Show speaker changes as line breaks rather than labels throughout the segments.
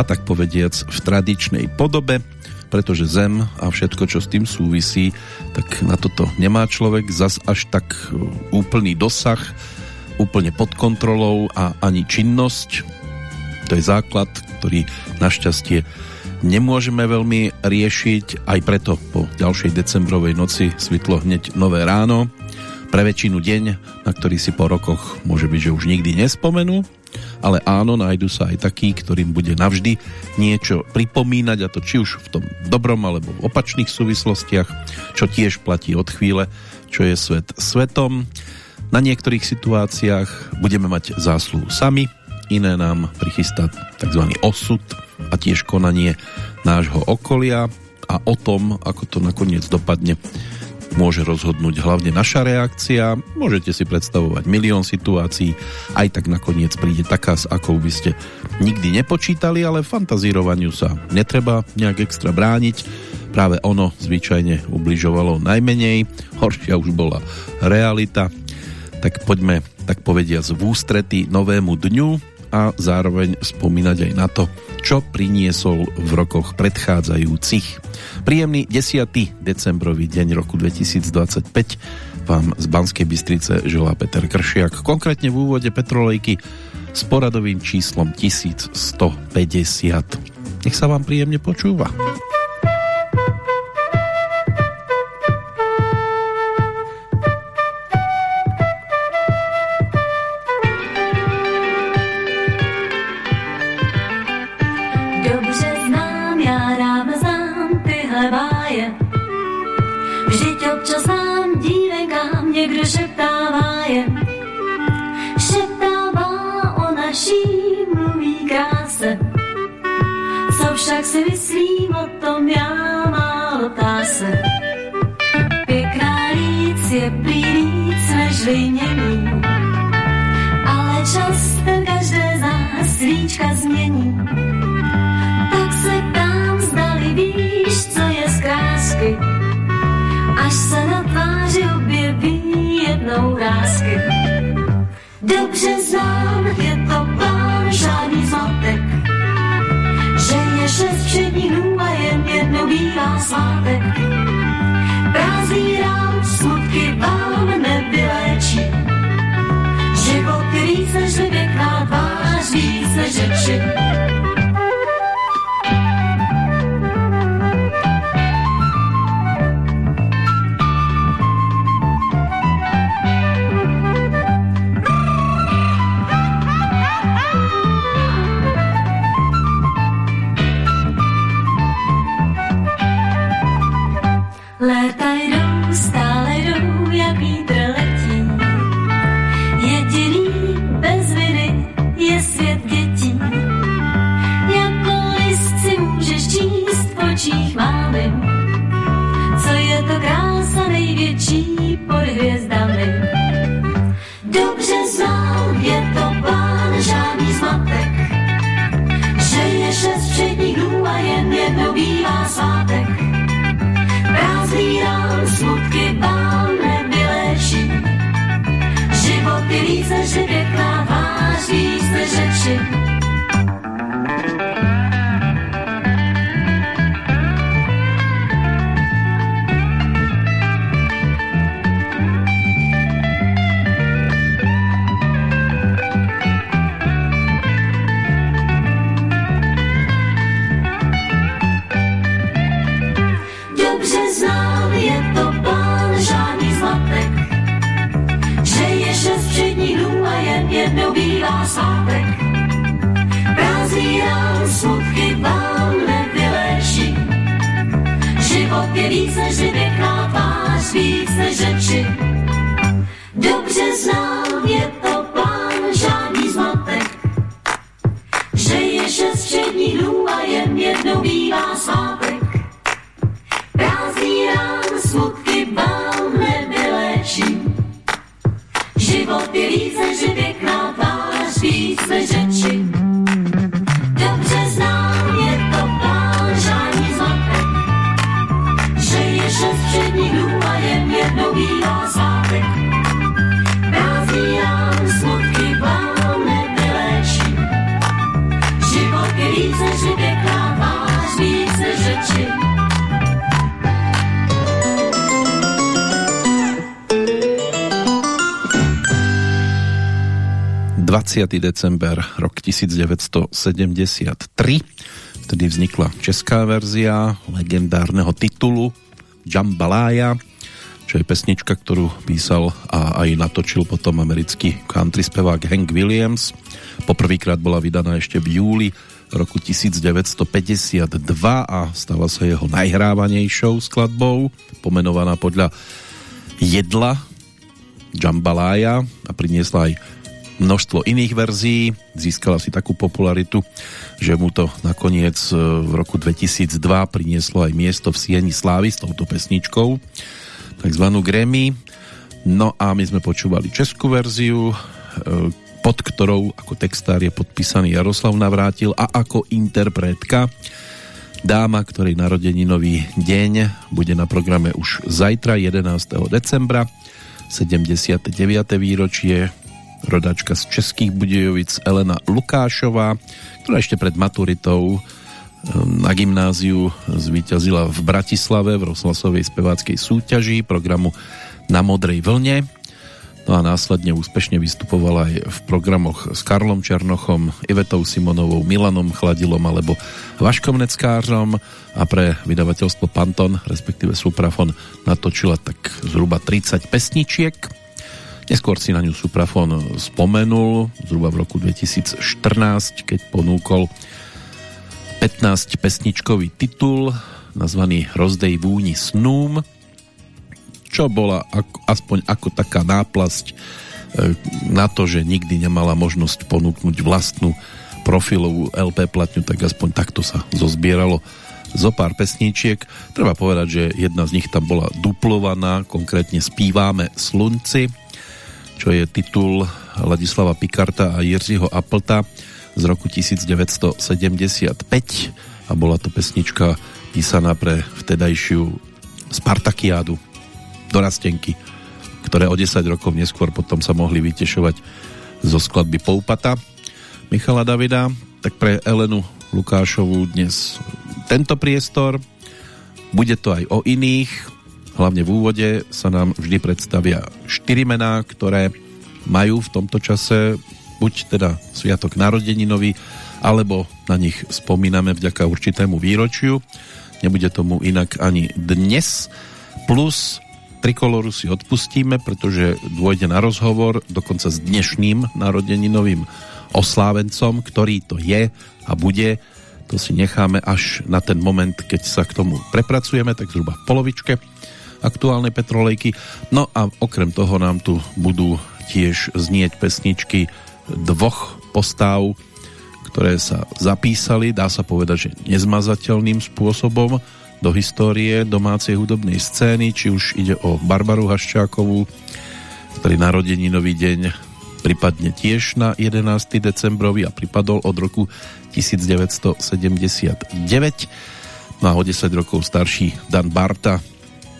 a tak povediac v tradičnej podobe pretože zem a všetko, čo s tým súvisí, tak na toto nemá človek zas až tak e, úplný dosah, úplne pod kontrolou a ani činnosť. To je základ, ktorý našťastie nemôžeme veľmi riešiť, aj preto po ďalšej decembrovej noci svitlo hneď nové ráno, pre väčšinu deň, na ktorý si po rokoch môže byť, že už nikdy nespomenú, ale áno, nájdu sa aj takí, ktorým bude navždy niečo pripomínať a to či už v tom dobrom alebo v opačných súvislostiach, čo tiež platí od chvíle, čo je svet svetom. Na niektorých situáciách budeme mať zásluhu sami, iné nám prichystá tzv. osud a tiež konanie nášho okolia a o tom, ako to nakoniec dopadne, môže rozhodnúť hlavne naša reakcia. Môžete si predstavovať milión situácií, aj tak nakoniec príde taká, s akou by ste nikdy nepočítali, ale fantazírovaniu sa netreba nejak extra brániť. Práve ono zvyčajne ubližovalo najmenej, horšia už bola realita. Tak poďme, tak povediať, z ústrety novému dňu a zároveň spomínať aj na to, čo priniesol v rokoch predchádzajúcich. Príjemný 10. decembrový deň roku 2025 vám z Banskej Bystrice želá Peter Kršiak, konkrétne v úvode Petrolejky s poradovým číslom 1150. Nech sa vám príjemne počúva.
Někdo šeptává je. Šeptává o naší mluví kráse. Co však si myslím o tom, já málo táse. Pěkná líc je prý víc než vynění, ale čas ten každé z svíčka změní. Tak se tam zdali víš, co je z krásky, až se na objeví jednou rásky. Dobře znám, je to plán, žádný zmatek, že je šest všedních dnů a jen jednou bývá svátek. Prázdný rám, smutky vám nevyléčí, život víc než věkná tvář, víc než řeči. tebe bývá svátek. Prázdný rán, smutky, bán, nebyléči.
Život je víc než december rok 1973 vtedy vznikla česká verzia legendárneho titulu Jambalaya čo je pesnička, ktorú písal a aj natočil potom americký country spevák Hank Williams. Poprvýkrát bola vydaná ešte v júli roku 1952 a stala sa jeho najhrávanejšou skladbou, pomenovaná podľa jedla Jambalaya a priniesla aj množstvo iných verzií, získala si takú popularitu, že mu to nakoniec e, v roku 2002 prinieslo aj miesto v Sieni Slávy s touto pesničkou, takzvanú Grammy. No a my sme počúvali českú verziu, e, pod ktorou ako textár je podpísaný Jaroslav Navrátil a ako interpretka dáma, ktorej narodeninový deň bude na programe už zajtra 11. decembra 79. výročie rodačka z Českých Budejovic Elena Lukášová, ktorá ešte pred maturitou ehm, na gymnáziu zvíťazila v Bratislave v rozhlasovej speváckej súťaži programu Na modrej vlne. No a následne úspešne vystupovala aj v programoch s Karlom Černochom, Ivetou Simonovou, Milanom Chladilom alebo Vaškom Neckářom a pre vydavateľstvo Panton, respektíve Suprafon, natočila tak zhruba 30 pesničiek Neskôr si na ňu Suprafon spomenul, zhruba v roku 2014, keď ponúkol 15 pesničkový titul nazvaný Rozdej vúni snúm, čo bola aspoň ako taká náplasť e, na to, že nikdy nemala možnosť ponúknuť vlastnú profilovú LP platňu, tak aspoň takto sa zozbieralo zo pár pesníčiek. Treba povedať, že jedna z nich tam bola duplovaná, konkrétne Spíváme slunci, čo je titul Ladislava Pikarta a Jiřího Applta z roku 1975 a bola to pesnička písaná pre vtedajšiu Spartakiádu dorastenky, ktoré o 10 rokov neskôr potom sa mohli vytešovať zo skladby Poupata. Michala Davida, tak pre Elenu Lukášovú dnes tento priestor. Bude to aj o iných, hlavne v úvode sa nám vždy predstavia štyri mená, ktoré majú v tomto čase buď teda sviatok narodeninový, alebo na nich spomíname vďaka určitému výročiu. Nebude tomu inak ani dnes. Plus Trikoloru si odpustíme, pretože dôjde na rozhovor dokonca s dnešným narodeninovým oslávencom, ktorý to je a bude. To si necháme až na ten moment, keď sa k tomu prepracujeme, tak zhruba v polovičke aktuálnej petrolejky. No a okrem toho nám tu budú tiež znieť pesničky dvoch postáv, ktoré sa zapísali, dá sa povedať, že nezmazateľným spôsobom do histórie domácej hudobnej scény, či už ide o Barbaru Haščákovú, ktorý nový deň pripadne tiež na 11. decembrovi a pripadol od roku 1979. No a o 10 rokov starší Dan Barta,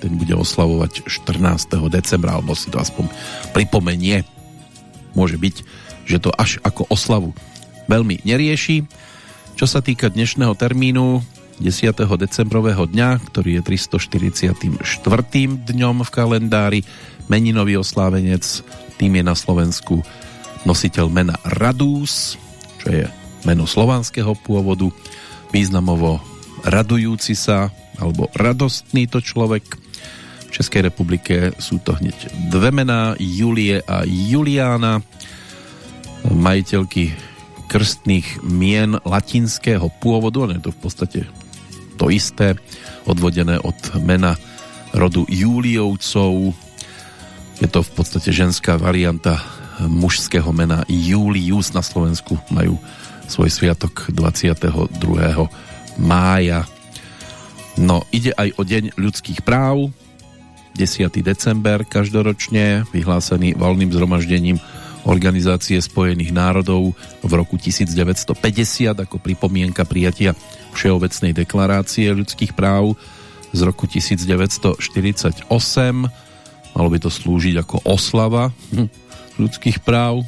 ten bude oslavovať 14. decembra, alebo si to aspoň pripomenie. Môže byť, že to až ako oslavu veľmi nerieši. Čo sa týka dnešného termínu 10. decembrového dňa, ktorý je 344. dňom v kalendári, meninový oslávenec, tým je na Slovensku nositeľ mena Radús, čo je meno slovanského pôvodu, významovo radujúci sa, alebo radostný to človek, v Českej republike sú to hneď dve mená, Julie a Juliána, majiteľky krstných mien latinského pôvodu, ale je to v podstate to isté, odvodené od mena rodu Júliovcov. Je to v podstate ženská varianta mužského mena Julius na Slovensku. Majú svoj sviatok 22. mája. No, ide aj o Deň ľudských práv, 10. december každoročne, vyhlásený valným zhromaždením Organizácie spojených národov v roku 1950 ako pripomienka prijatia Všeobecnej deklarácie ľudských práv z roku 1948. Malo by to slúžiť ako oslava hm, ľudských práv,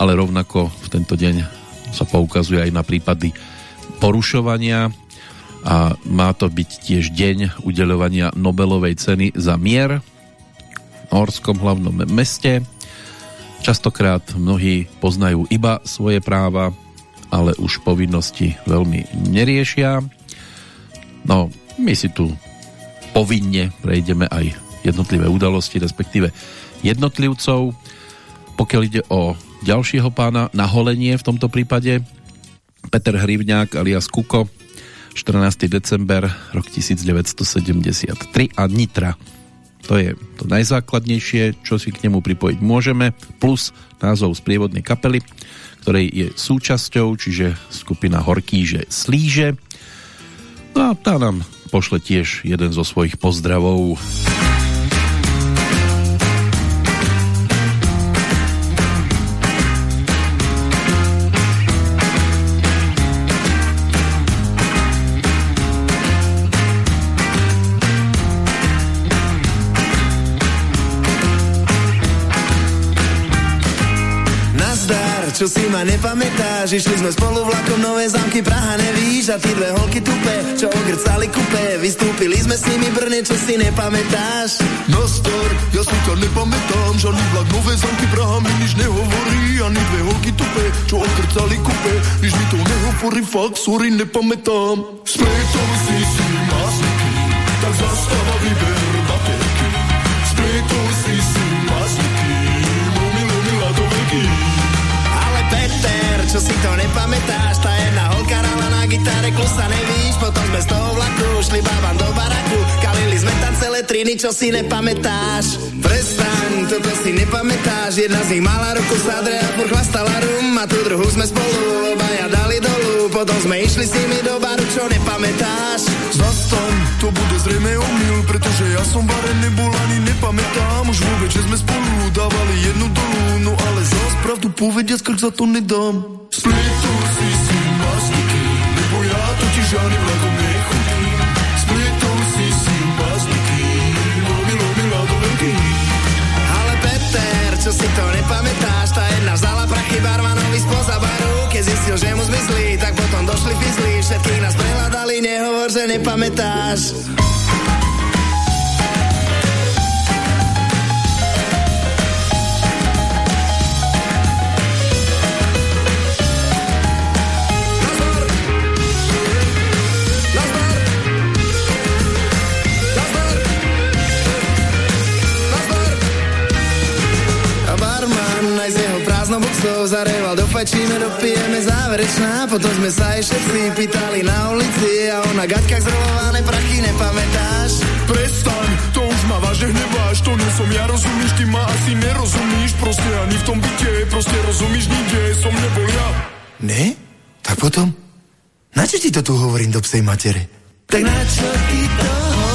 ale rovnako v tento deň sa poukazuje aj na prípady porušovania a má to byť tiež deň udeľovania Nobelovej ceny za mier v Horskom hlavnom meste. Častokrát mnohí poznajú iba svoje práva, ale už povinnosti veľmi neriešia. No, my si tu povinne prejdeme aj jednotlivé udalosti, respektíve jednotlivcov. Pokiaľ ide o ďalšieho pána na holenie v tomto prípade, Peter Hrivňák alias Kuko, 14. december, rok 1973 a Nitra. To je to najzákladnejšie, čo si k nemu pripojiť môžeme, plus názov sprievodnej kapely, ktorej je súčasťou, čiže skupina Horkýže Slíže. No a tá nám pošle tiež jeden zo svojich pozdravov.
Čo si ma nepamätáš? Išli sme spolu vlakom Nové zámky Praha nevíš A tí dve holky tupe, čo ogrcali kupe. Vystúpili sme s nimi Brne, čo si nepamätáš?
Star, ja si ťa nepamätám Žádný vlak Nové zámky Praha mi nič nehovorí Ani dve holky tupe, čo ogrcali kupe. Nič mi to nehovorí, fakt, sorry, nepamätám. Spletol si si masniky Tak zastáva vyber baterky Spletol si si
čo si to nepamätáš, tá jedna holka rala na gitare, klusa nevíš, potom sme z toho vlaku šli bábam do baraku, kalili sme tam celé triny, čo si nepamätáš. Prestaň, toto si nepamätáš, jedna z nich mala ruku sadre a furt chlastala rum. A tú druhú sme spolu obaja dali dolu, potom sme išli s nimi do baru, čo nepamätáš.
Zastaň, to bude zrejme omyl, pretože ja som bare nebol ani nepamätám, už vôbec, že sme spolu dávali jednu dolu, no ale zás pravdu povediac, krk za to nedám. Splitol si si totiž ani vlakom nechutím. Splitol si si masniky, lado.
Ale Peter, čo si to nepamätáš, tá jedna vzala prachy barmanovi spoza keď zistil, že mu zmizli, tak potom došli fizli, všetkých nás prehľadali, nehovor, že nepamätáš. Slov zareval, dofačíme, dopijeme záverečná, potom sme sa aj všetci pýtali na ulici a ona gaťkách zrolované prachy nepamätáš?
Prestaň, to už ma vážne hneváš, to nie som ja, rozumíš, ty ma asi nerozumíš, proste ani v tom byte, proste rozumíš, nikde som nebol ja.
Ne? Tak potom? Na čo ti to tu hovorím do psej matere? Tak na čo ti to hovorím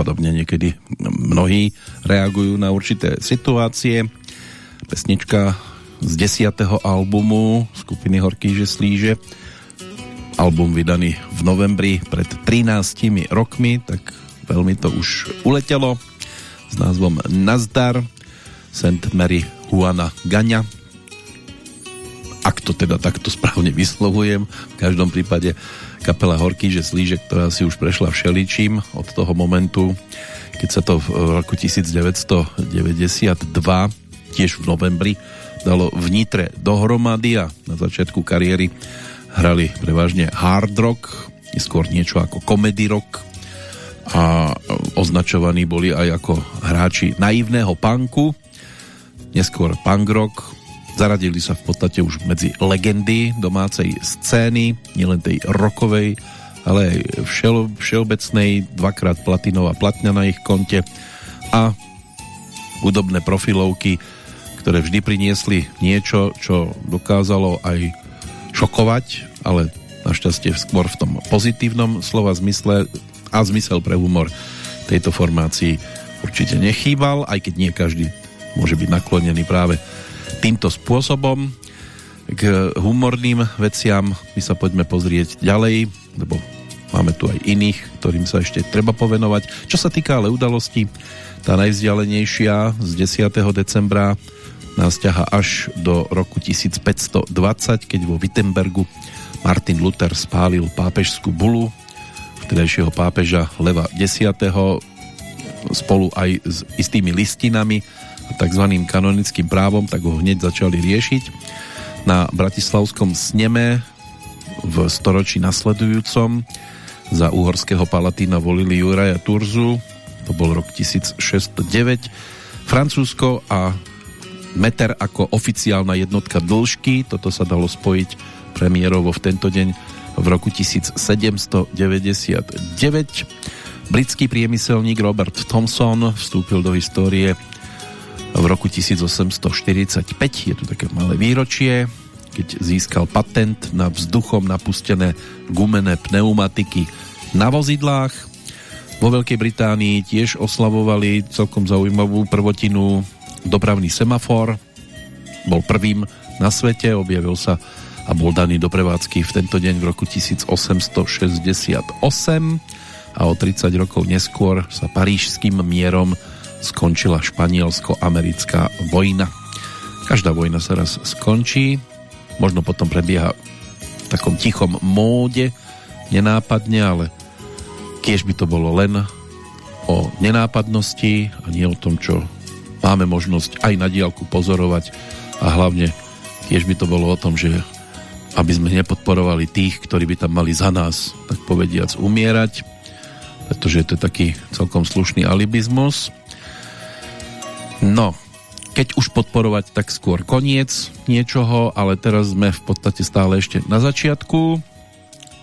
No podobne niekedy mnohí reagujú na určité situácie. Pesnička z desiatého albumu skupiny Horký že slíže. Album vydaný v novembri pred 13 rokmi, tak veľmi to už uletelo s názvom Nazdar St. Mary Juana Gania ak to teda takto správne vyslovujem v každom prípade kapela Horky, že slíže, ktorá si už prešla všeličím od toho momentu, keď sa to v roku 1992 tiež v novembri dalo v Nitre dohromady a na začiatku kariéry hrali prevažne hard rock, skôr niečo ako comedy rock. A označovaní boli aj ako hráči naivného punku, neskôr punk rock, Zaradili sa v podstate už medzi legendy domácej scény, nielen tej rokovej, ale aj všel, všeobecnej, dvakrát platinová platňa na ich konte a hudobné profilovky, ktoré vždy priniesli niečo, čo dokázalo aj šokovať, ale našťastie skôr v tom pozitívnom slova zmysle a zmysel pre humor tejto formácii určite nechýbal, aj keď nie každý môže byť naklonený práve týmto spôsobom. K humorným veciam my sa poďme pozrieť ďalej, lebo máme tu aj iných, ktorým sa ešte treba povenovať. Čo sa týka ale udalosti, tá najvzdialenejšia z 10. decembra nás ťaha až do roku 1520, keď vo Wittenbergu Martin Luther spálil pápežskú bulu vtedajšieho pápeža Leva X. spolu aj s istými listinami tzv. kanonickým právom, tak ho hneď začali riešiť na Bratislavskom sneme v storočí nasledujúcom za uhorského palatína volili Juraja Turzu, to bol rok 1609. Francúzsko a meter ako oficiálna jednotka dĺžky, toto sa dalo spojiť premiérovo v tento deň v roku 1799. Britský priemyselník Robert Thomson vstúpil do histórie v roku 1845, je tu také malé výročie, keď získal patent na vzduchom napustené gumené pneumatiky na vozidlách. Vo Veľkej Británii tiež oslavovali celkom zaujímavú prvotinu dopravný semafor. Bol prvým na svete, objavil sa a bol daný do prevádzky v tento deň v roku 1868 a o 30 rokov neskôr sa parížským mierom skončila španielsko-americká vojna. Každá vojna sa raz skončí, možno potom prebieha v takom tichom móde, nenápadne, ale kiež by to bolo len o nenápadnosti a nie o tom, čo máme možnosť aj na diálku pozorovať a hlavne kiež by to bolo o tom, že aby sme nepodporovali tých, ktorí by tam mali za nás, tak povediac, umierať, pretože to je taký celkom slušný alibizmus. No, keď už podporovať, tak skôr koniec niečoho, ale teraz sme v podstate stále ešte na začiatku,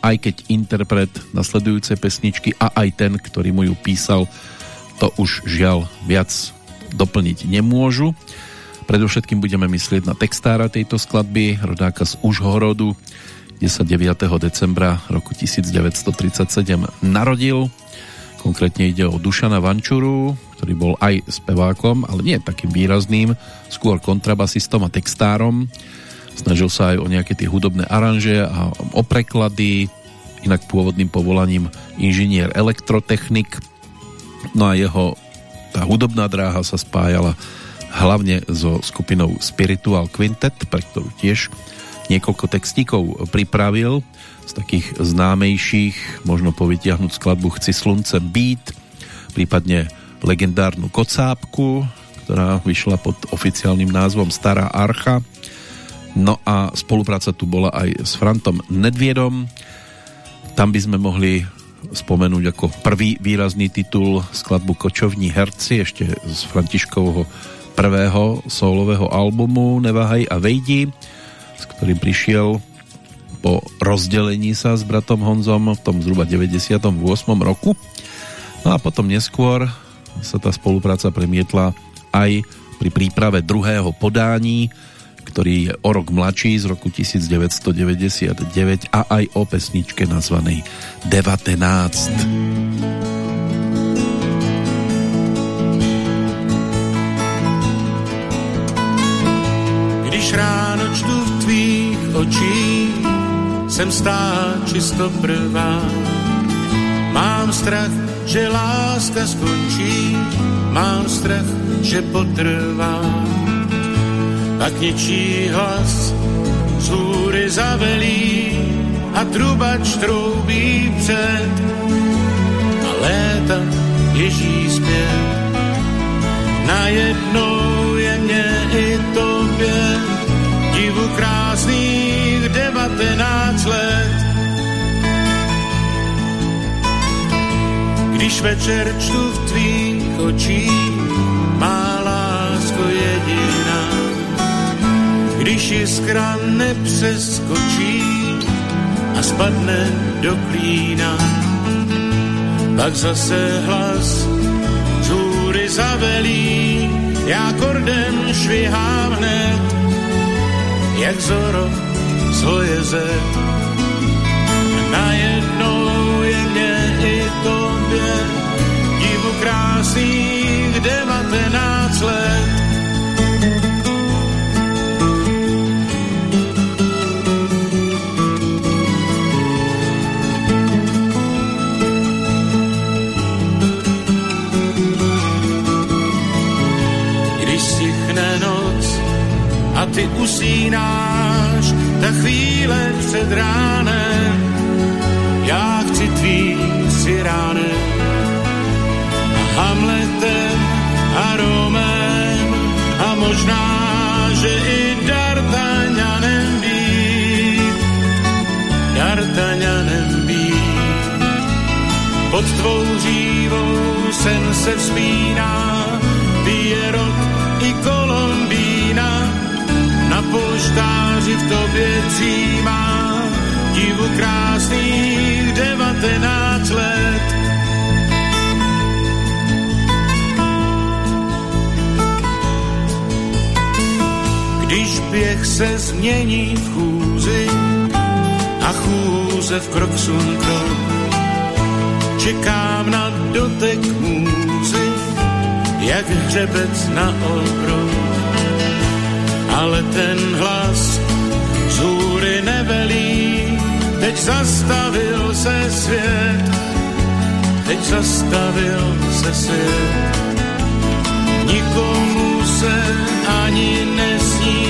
aj keď interpret nasledujúcej pesničky a aj ten, ktorý mu ju písal, to už žiaľ viac doplniť nemôžu. Predovšetkým budeme myslieť na textára tejto skladby, rodáka z Užhorodu, kde sa 9. decembra roku 1937 narodil. Konkrétne ide o Dušana Vančuru, ktorý bol aj spevákom, ale nie takým výrazným, skôr kontrabasistom a textárom. Snažil sa aj o nejaké tie hudobné aranže a o preklady, inak pôvodným povolaním inžinier elektrotechnik. No a jeho tá hudobná dráha sa spájala hlavne so skupinou Spiritual Quintet, pre ktorú tiež niekoľko textíkov pripravil z takých známejších, možno povytiahnuť skladbu Chci slunce beat, prípadne legendárnu Kocápku, ktorá vyšla pod oficiálnym názvom Stará Archa. No a spolupráca tu bola aj s Frantom Nedviedom. Tam by sme mohli spomenúť ako prvý výrazný titul skladbu Kočovní herci ešte z Františkovho prvého solového albumu Neváhaj a vejdi, s ktorým prišiel po rozdelení sa s bratom Honzom v tom zhruba 98. roku. No a potom neskôr sa tá spolupráca premietla aj pri príprave druhého podání, ktorý je o rok mladší z roku 1999 a aj o pesničke nazvanej 19.
Když ráno čtu v tvých očích jsem stát čisto prvá. Mám strach, že láska skončí, mám strach, že potrvá. Pak ničí hlas z hůry zavelí a trubač troubí před a léta ježí zpět. Najednou Když večer čtu v tvých očích, má lásko jediná. Když jiskra nepřeskočí a spadne do klína, pak zase hlas z hůry zavelí, já kordem švihám hned jak zoro zlojeze. Najednou svých 19 let. Když stichne noc a ty usínáš, ta chvíle před ránem, já chci tvý si rád možná, že i D'Artagnanem být, D'Artagnanem být. Pod tvou řívou sen se vzpíná, pije rok i Kolombína, na polštáři v tobě dřímá, divu krásných devatenáct let. Když běh se změní v chůzi a chůze v krok sun krok, čekám na dotek můzy, jak hřebec na obrov. Ale ten hlas z hůry nevelí, teď zastavil se svět, teď zastavil se svět. Se ani nesní,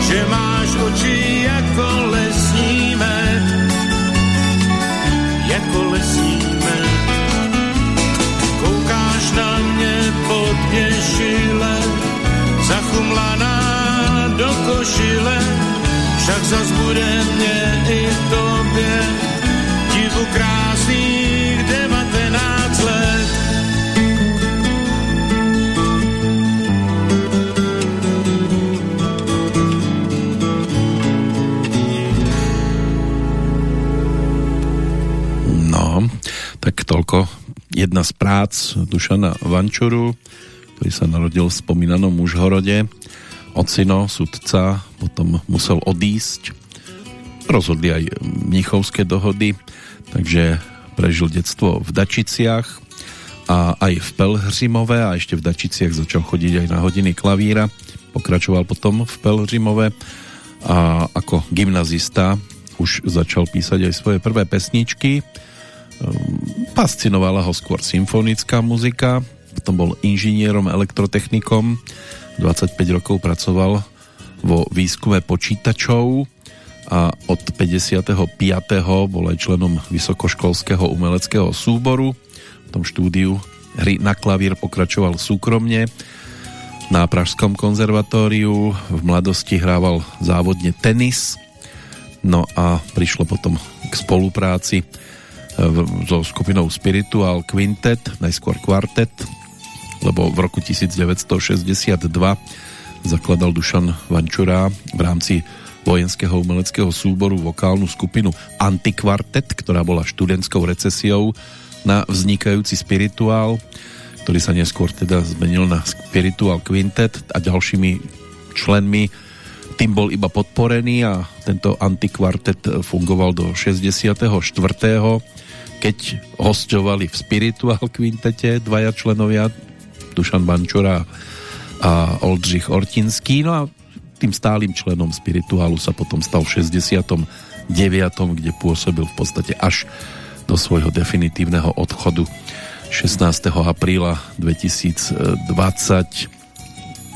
že máš oči jako lesní med, jako lesní med. Koukáš na mě pod šile, zachumlaná do košile, však zas bude mě i tobě divu krásných
jedna z prác Dušana Vančuru, ktorý sa narodil v spomínanom Mužhorode. Ocino, sudca, potom musel odísť. Rozhodli aj mnichovské dohody, takže prežil detstvo v Dačiciach a aj v Pelhřimove a ešte v Dačiciach začal chodiť aj na hodiny klavíra. Pokračoval potom v Pelhřimove a ako gymnazista už začal písať aj svoje prvé pesničky. Fascinovala ho skôr symfonická muzika, potom bol inžinierom, elektrotechnikom, 25 rokov pracoval vo výskume počítačov a od 55. bol aj členom vysokoškolského umeleckého súboru. V tom štúdiu hry na klavír pokračoval súkromne na Pražskom konzervatóriu. V mladosti hrával závodne tenis. No a prišlo potom k spolupráci so skupinou Spiritual Quintet, najskôr kvartet, lebo v roku 1962 zakladal Dušan Vančura v rámci vojenského umeleckého súboru vokálnu skupinu Antikvartet, ktorá bola študentskou recesiou na vznikajúci spirituál, ktorý sa neskôr teda zmenil na Spiritual Quintet a ďalšími členmi tým bol iba podporený a tento antikvartet fungoval do 64. keď hostovali v Spiritual Quintete dvaja členovia Dušan Bančura a Oldřich Ortinský. No a tým stálym členom spirituálu sa potom stal v 69. kde pôsobil v podstate až do svojho definitívneho odchodu 16. apríla 2020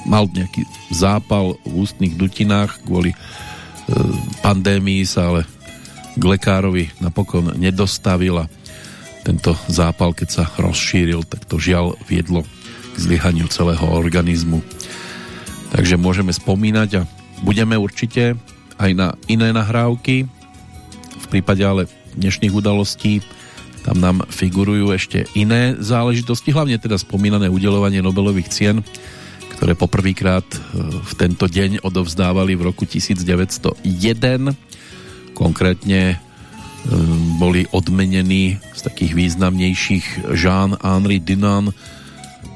mal nejaký zápal v ústnych dutinách kvôli e, pandémii sa ale k lekárovi napokon nedostavil a tento zápal, keď sa rozšíril, tak to žiaľ viedlo k zlyhaniu celého organizmu. Takže môžeme spomínať a budeme určite aj na iné nahrávky. V prípade ale dnešných udalostí tam nám figurujú ešte iné záležitosti, hlavne teda spomínané udelovanie Nobelových cien, ktoré poprvýkrát e, v tento deň odovzdávali v roku 1901. Konkrétne boli odmenení z takých významnejších Jean-Henri Dinan,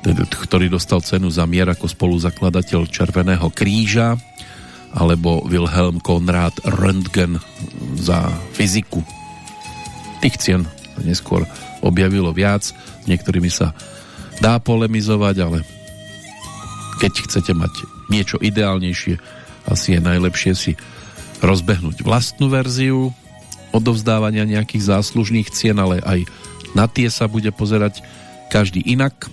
ktorý dostal cenu za mier ako spoluzakladateľ Červeného kríža alebo Wilhelm Konrad Röntgen za fyziku. Tých cien neskôr objavilo viac, s niektorými sa dá polemizovať, ale keď chcete mať niečo ideálnejšie, asi je najlepšie si rozbehnúť vlastnú verziu odovzdávania nejakých záslužných cien, ale aj na tie sa bude pozerať každý inak.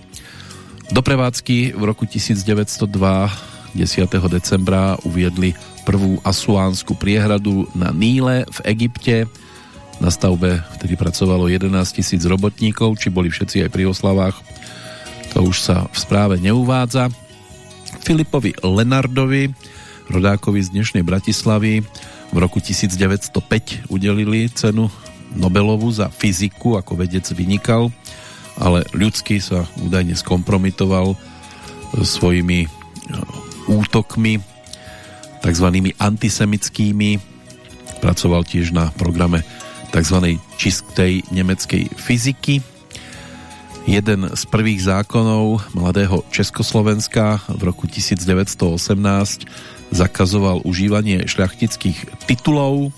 Do prevádzky v roku 1902 10. decembra uviedli prvú asuánsku priehradu na Níle v Egypte. Na stavbe vtedy pracovalo 11 tisíc robotníkov, či boli všetci aj pri oslavách. To už sa v správe neuvádza. Filipovi Lenardovi, rodákovi z dnešnej Bratislavy, v roku 1905 udelili cenu Nobelovu za fyziku, ako vedec vynikal, ale ľudský sa údajne skompromitoval svojimi e, útokmi tzv. antisemickými. Pracoval tiež na programe tzv. čistej nemeckej fyziky. Jeden z prvých zákonov mladého Československa v roku 1918 zakazoval užívanie šľachtických titulov.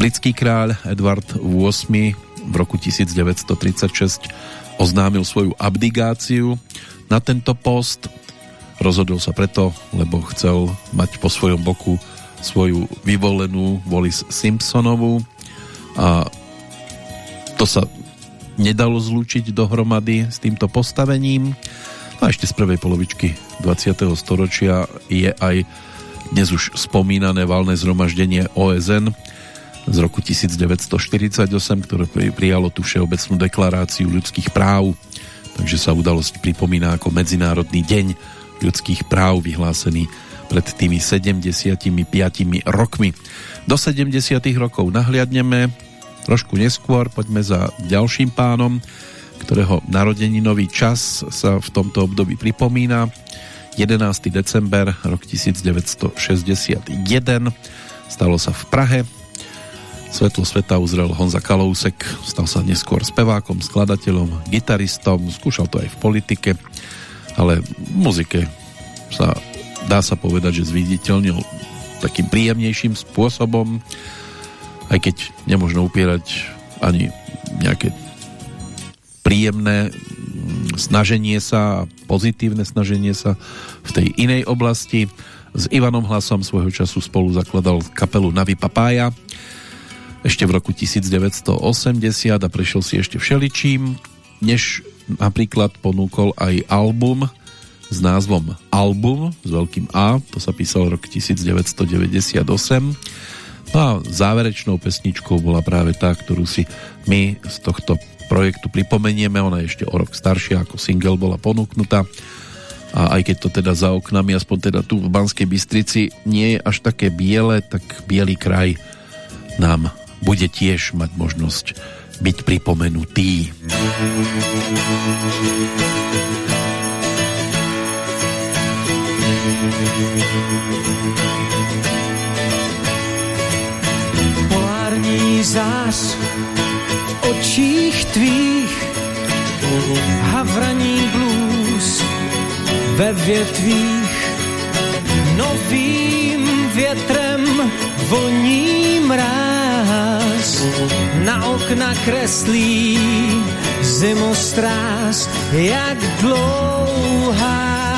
Britský kráľ Edward VIII v roku 1936 oznámil svoju abdigáciu na tento post Rozhodol sa preto, lebo chcel mať po svojom boku svoju vyvolenú Wallis Simpsonovú a to sa nedalo zlúčiť dohromady s týmto postavením. A ešte z prvej polovičky 20. storočia je aj dnes už spomínané valné zhromaždenie OSN z roku 1948, ktoré prijalo tú Všeobecnú deklaráciu ľudských práv. Takže sa udalosť pripomína ako Medzinárodný deň ľudských práv vyhlásený pred tými 75 rokmi. Do 70 rokov nahliadneme trošku neskôr, poďme za ďalším pánom, ktorého narodeninový čas sa v tomto období pripomína. 11. december, rok 1961. Stalo sa v Prahe. Svetlo sveta uzrel Honza Kalousek, stal sa neskôr spevákom, skladateľom, gitaristom, skúšal to aj v politike ale v muzike sa dá sa povedať, že zviditeľnil takým príjemnejším spôsobom, aj keď nemôžno upierať ani nejaké príjemné mm, snaženie sa, pozitívne snaženie sa v tej inej oblasti. S Ivanom Hlasom svojho času spolu zakladal kapelu Navi Papája ešte v roku 1980 a prešiel si ešte všeličím, než napríklad ponúkol aj album s názvom Album s veľkým A, to sa písal rok 1998. No a záverečnou pesničkou bola práve tá, ktorú si my z tohto projektu pripomenieme, ona je ešte o rok staršia, ako single bola ponúknutá a aj keď to teda za oknami, aspoň teda tu v Banskej Bystrici nie je až také biele, tak biely kraj nám bude tiež mať možnosť byť pripomenutý.
Polární zář v očích tvých. Havraní blues ve větvích. Novým větrem voní mráz. Na okna kreslí zimostráz jak dlouhá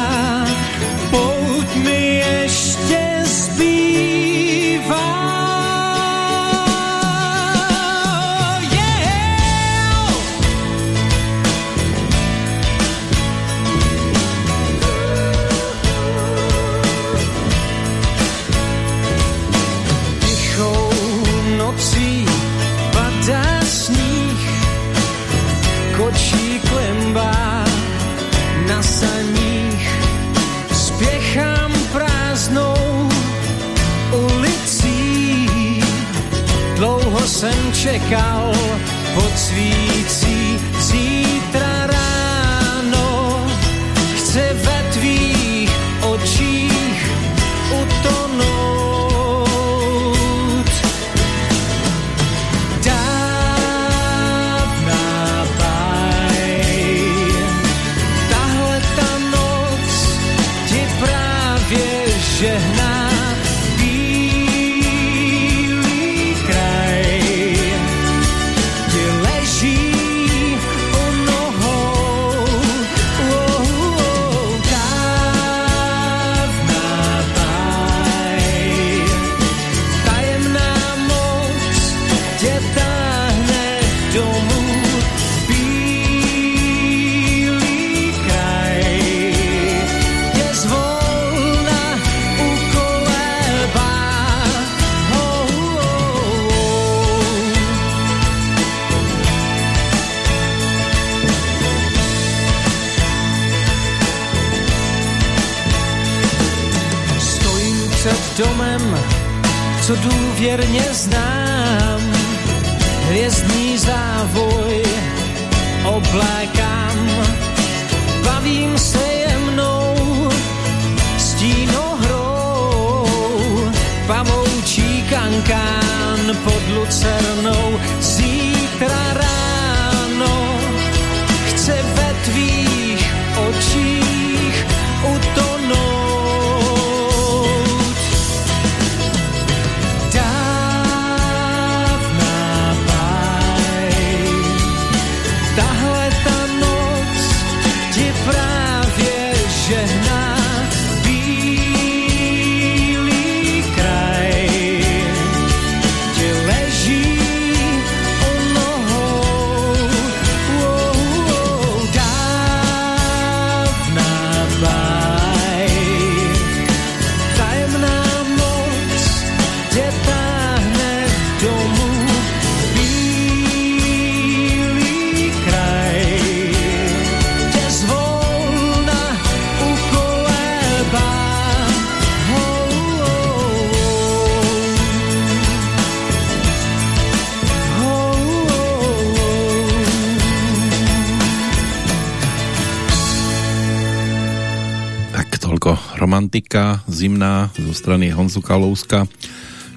romantika zimná zo strany Honzu Kalouska,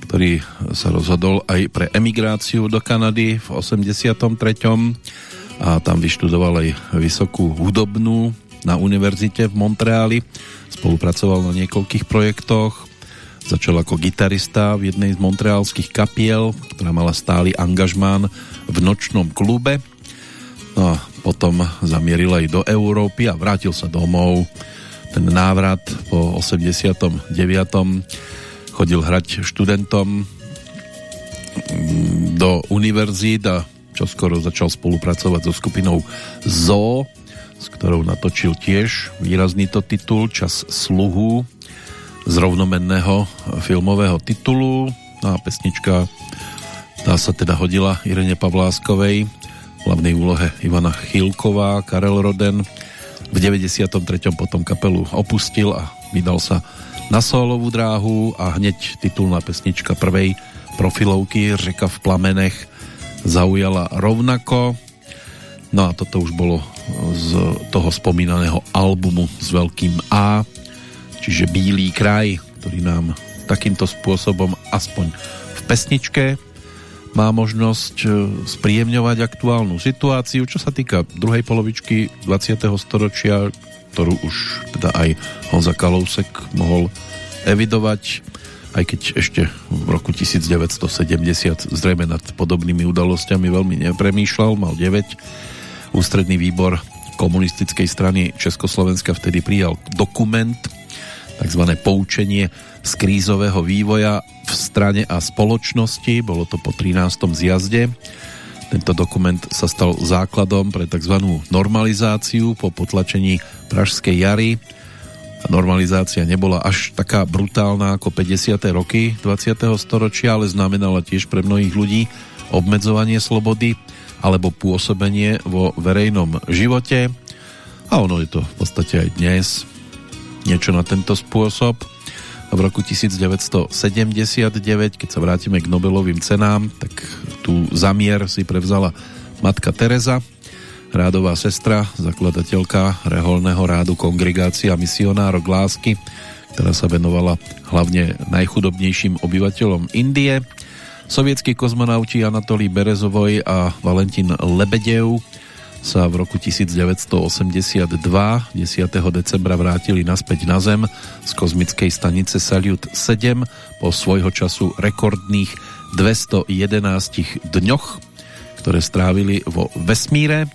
ktorý sa rozhodol aj pre emigráciu do Kanady v 83. a tam vyštudoval aj vysokú hudobnú na univerzite v Montreali. Spolupracoval na niekoľkých projektoch. Začal ako gitarista v jednej z montreálskych kapiel, ktorá mala stály angažmán v nočnom klube. No a potom zamieril aj do Európy a vrátil sa domov ten návrat po 89. chodil hrať študentom mm, do univerzít a čoskoro začal spolupracovať so skupinou Zoo, s ktorou natočil tiež výrazný to titul Čas sluhu z rovnomenného filmového titulu no a pesnička tá sa teda hodila Irene Pavláskovej v hlavnej úlohe Ivana Chilková, Karel Roden v 93. potom kapelu opustil a vydal sa na solovú dráhu a hneď titulná pesnička prvej profilovky Řeka v plamenech zaujala rovnako. No a toto už bolo z toho spomínaného albumu s veľkým A, čiže Bílý kraj, ktorý nám takýmto spôsobom aspoň v pesničke má možnosť e, spríjemňovať aktuálnu situáciu, čo sa týka druhej polovičky 20. storočia, ktorú už teda aj Honza Kalousek mohol evidovať, aj keď ešte v roku 1970 zrejme nad podobnými udalosťami veľmi nepremýšľal, mal 9. Ústredný výbor komunistickej strany Československa vtedy prijal dokument, tzv. poučenie z krízového vývoja v strane a spoločnosti, bolo to po 13. zjazde. Tento dokument sa stal základom pre tzv. normalizáciu po potlačení Pražskej jary. Normalizácia nebola až taká brutálna ako 50. roky 20. storočia, ale znamenala tiež pre mnohých ľudí obmedzovanie slobody alebo pôsobenie vo verejnom živote. A ono je to v podstate aj dnes niečo na tento spôsob v roku 1979, keď sa vrátime k Nobelovým cenám, tak tu zamier si prevzala matka Teresa, rádová sestra, zakladateľka reholného rádu Kongregácia misionárok lásky, ktorá sa venovala hlavne najchudobnejším obyvateľom Indie. Sovietskí kozmonauti Anatolí Berezovoj a Valentín Lebedev sa v roku 1982 10. decembra vrátili naspäť na Zem z kozmickej stanice Salyut 7 po svojho času rekordných 211 dňoch, ktoré strávili vo vesmíre.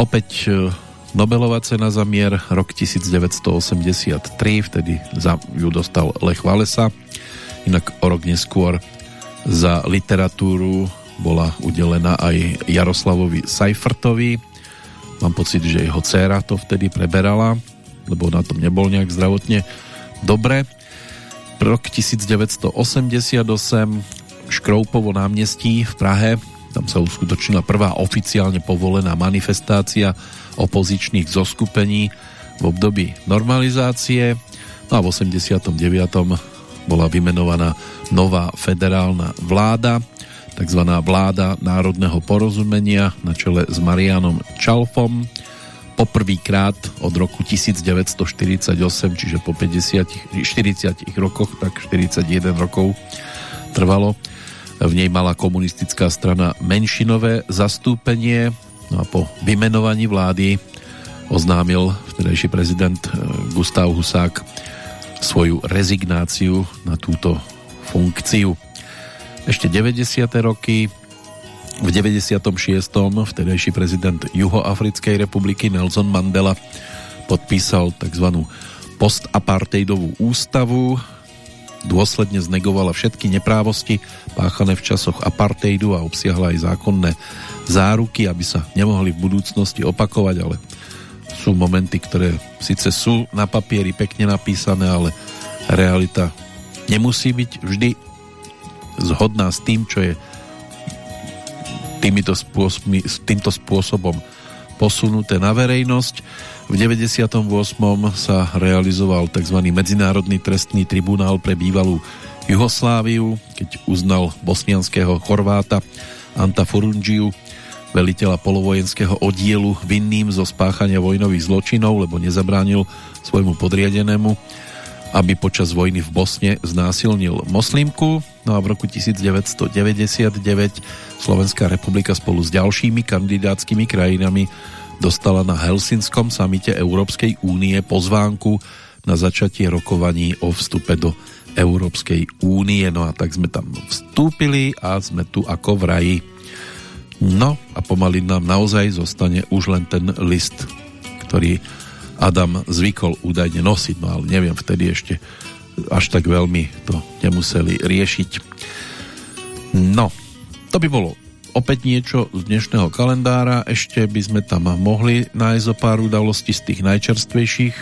Opäť e, Nobelová cena za mier rok 1983, vtedy za ju dostal Lech Walesa, inak o rok neskôr za literatúru bola udelená aj Jaroslavovi Seifertovi. Mám pocit, že jeho dcéra to vtedy preberala, lebo na tom nebol nejak zdravotne dobre. Rok 1988 Škroupovo námestí v Prahe tam sa uskutočnila prvá oficiálne povolená manifestácia opozičných zoskupení v období normalizácie. No a v 89. bola vymenovaná nová federálna vláda, tzv. vláda národného porozumenia na čele s Marianom Čalfom. Poprvýkrát od roku 1948, čiže po 50, 40 rokoch, tak 41 rokov trvalo. V nej mala komunistická strana menšinové zastúpenie no a po vymenovaní vlády oznámil vtedajší prezident eh, Gustav Husák svoju rezignáciu na túto funkciu ešte 90. roky. V 96. vtedajší prezident Juhoafrickej republiky Nelson Mandela podpísal tzv. postapartheidovú ústavu, dôsledne znegovala všetky neprávosti páchané v časoch apartheidu a obsiahla aj zákonné záruky, aby sa nemohli v budúcnosti opakovať, ale sú momenty, ktoré síce sú na papieri pekne napísané, ale realita nemusí byť vždy zhodná s tým, čo je týmito týmto spôsobom posunuté na verejnosť. V 98. sa realizoval tzv. Medzinárodný trestný tribunál pre bývalú Jugosláviu, keď uznal bosnianského Chorváta Anta Furungiu, veliteľa polovojenského oddielu vinným zo spáchania vojnových zločinov, lebo nezabránil svojmu podriadenému aby počas vojny v Bosne znásilnil moslimku. No a v roku 1999 Slovenská republika spolu s ďalšími kandidátskymi krajinami dostala na Helsinskom samite Európskej únie pozvánku na začatie rokovaní o vstupe do Európskej únie. No a tak sme tam vstúpili a sme tu ako v raji. No a pomaly nám naozaj zostane už len ten list, ktorý Adam zvykol údajne nosiť, no ale neviem, vtedy ešte až tak veľmi to nemuseli riešiť. No, to by bolo opäť niečo z dnešného kalendára. Ešte by sme tam mohli nájsť o pár udalostí z tých najčerstvejších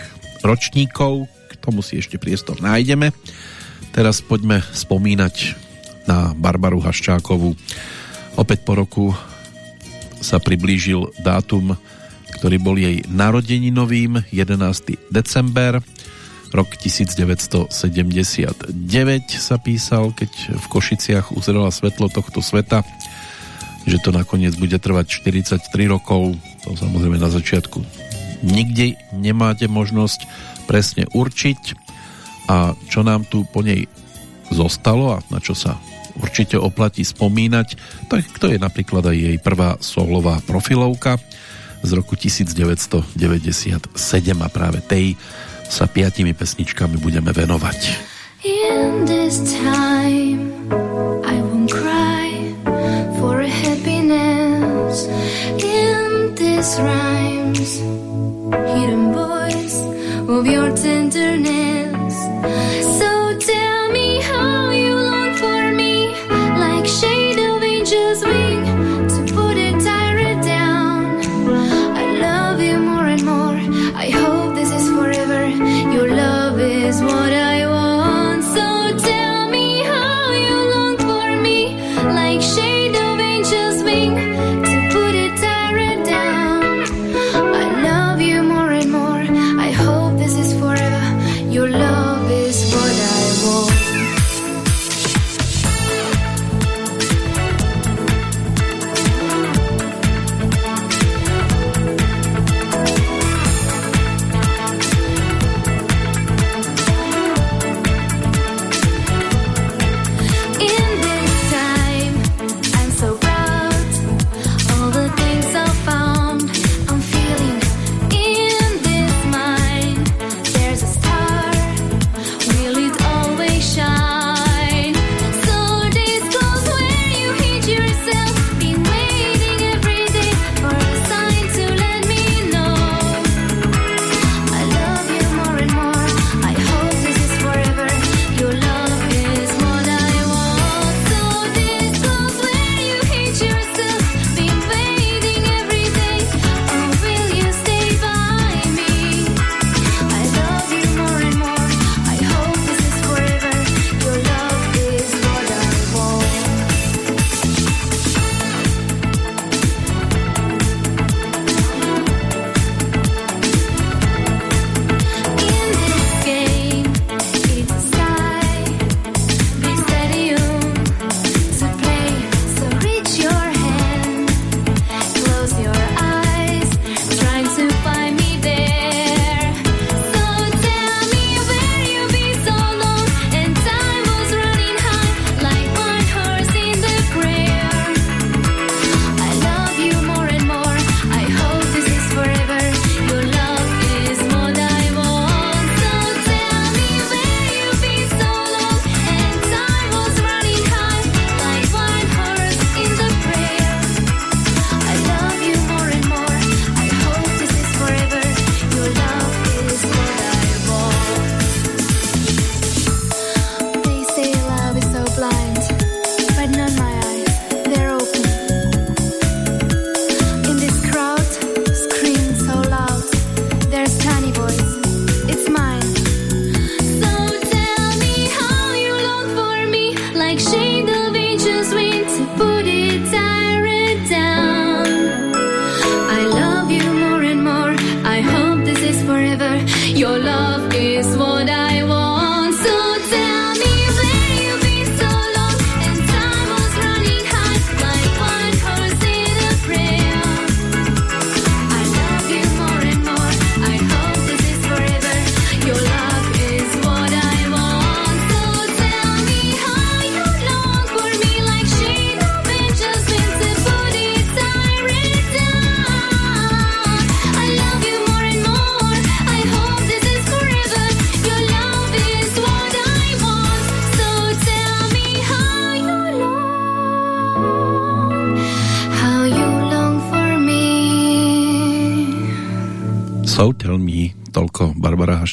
ročníkov. K tomu si ešte priestor nájdeme. Teraz poďme spomínať na Barbaru Haščákovú. Opäť po roku sa priblížil dátum ktorý bol jej narodeninovým 11. december rok 1979 sa písal, keď v Košiciach uzrela svetlo tohto sveta, že to nakoniec bude trvať 43 rokov, to samozrejme na začiatku nikde nemáte možnosť presne určiť a čo nám tu po nej zostalo a na čo sa určite oplatí spomínať, tak to je napríklad aj jej prvá solová profilovka, z roku 1997 a práve tej sa piatimi pesničkami budeme venovať. In this time I won't cry for happiness In this rhymes Hidden voice of your tenderness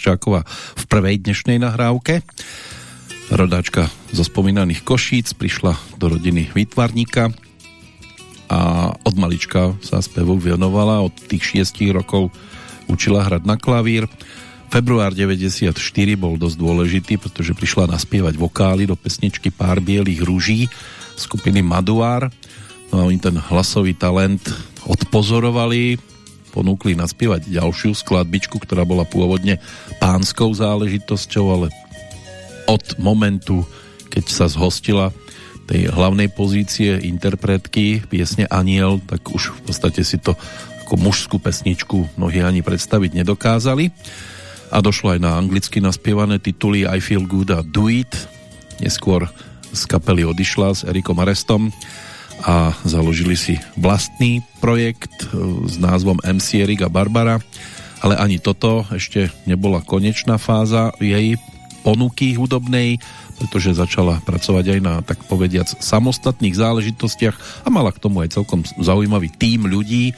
Haščáková v prvej dnešnej nahrávke. Rodáčka zo spomínaných Košíc prišla do rodiny výtvarníka a od malička sa spevu venovala, od tých šiestich rokov učila hrať na klavír. Február 94 bol dosť dôležitý, pretože prišla naspievať vokály do pesničky Pár bielých rúží skupiny Maduár. No a oni ten hlasový talent odpozorovali, ponúkli naspievať ďalšiu skladbičku, ktorá bola pôvodne pánskou záležitosťou, ale od momentu, keď sa zhostila tej hlavnej pozície interpretky piesne Aniel, tak už v podstate si to ako mužskú pesničku mnohí ani predstaviť nedokázali. A došlo aj na anglicky naspievané tituly I Feel Good a Do It. Neskôr z kapely odišla s Erikom Arestom a založili si vlastný projekt e, s názvom MC Erik Barbara, ale ani toto ešte nebola konečná fáza jej ponuky hudobnej, pretože začala pracovať aj na, tak povediac, samostatných záležitostiach a mala k tomu aj celkom zaujímavý tím ľudí,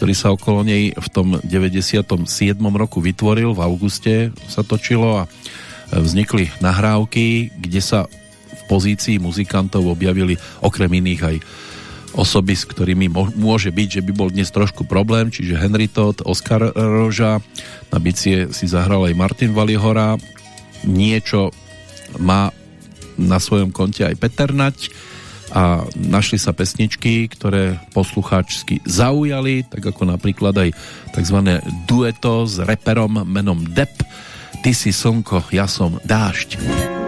ktorý sa okolo nej v tom 97. roku vytvoril, v auguste sa točilo a vznikli nahrávky, kde sa pozícii muzikantov objavili okrem iných aj osoby, s ktorými môže byť, že by bol dnes trošku problém, čiže Henry Todd, Oscar Roža, na bicie si zahral aj Martin Valihora, niečo má na svojom konte aj Peter Nať a našli sa pesničky, ktoré poslucháčsky zaujali, tak ako napríklad aj tzv. dueto s reperom menom Depp Ty si slnko, ja som dážď.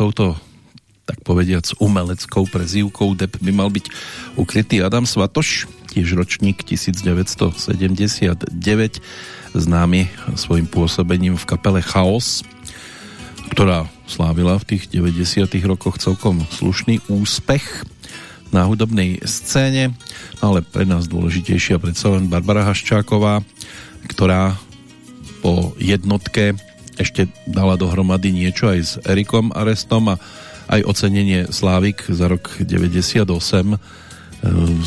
Touto tak povediac umeleckou prezývkou Depp by mal byť ukrytý Adam Svatoš, tiež ročník 1979, známy svojim pôsobením v kapele Chaos, ktorá slávila v tých 90 rokoch celkom slušný úspech na hudobnej scéne, ale pre nás dôležitejšia predsa len Barbara Haščáková, ktorá po jednotke ešte dala dohromady niečo aj s Erikom Arestom a aj ocenenie Slávik za rok 98 e,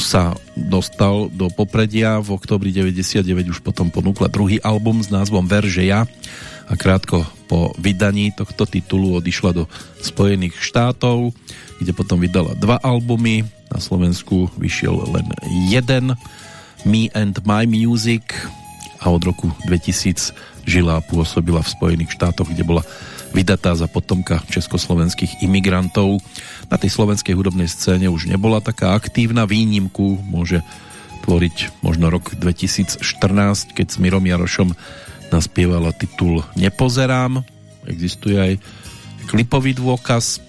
sa dostal do popredia. V oktobri 99 už potom ponúkla druhý album s názvom Verže ja a krátko po vydaní tohto titulu odišla do Spojených štátov, kde potom vydala dva albumy. Na Slovensku vyšiel len jeden Me and My Music a od roku 2000 žila a pôsobila v Spojených štátoch, kde bola vydatá za potomka československých imigrantov. Na tej slovenskej hudobnej scéne už nebola taká aktívna. Výnimku môže tvoriť možno rok 2014, keď s Mirom Jarošom naspievala titul Nepozerám. Existuje aj klipový dôkaz.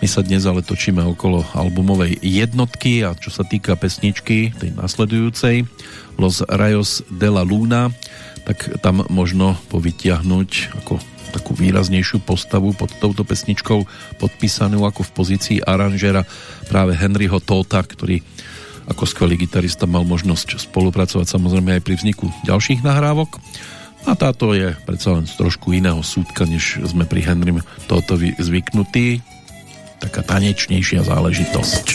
My sa dnes ale točíme okolo albumovej jednotky a čo sa týka pesničky, tej nasledujúcej Los Rayos de la Luna, tak tam možno povytiahnuť ako takú výraznejšiu postavu pod touto pesničkou podpísanú ako v pozícii aranžera práve Henryho Tota, ktorý ako skvelý gitarista mal možnosť spolupracovať samozrejme aj pri vzniku ďalších nahrávok. A táto je predsa len z trošku iného súdka, než sme pri Henrym Totovi zvyknutí. Taká tanečnejšia záležitosť.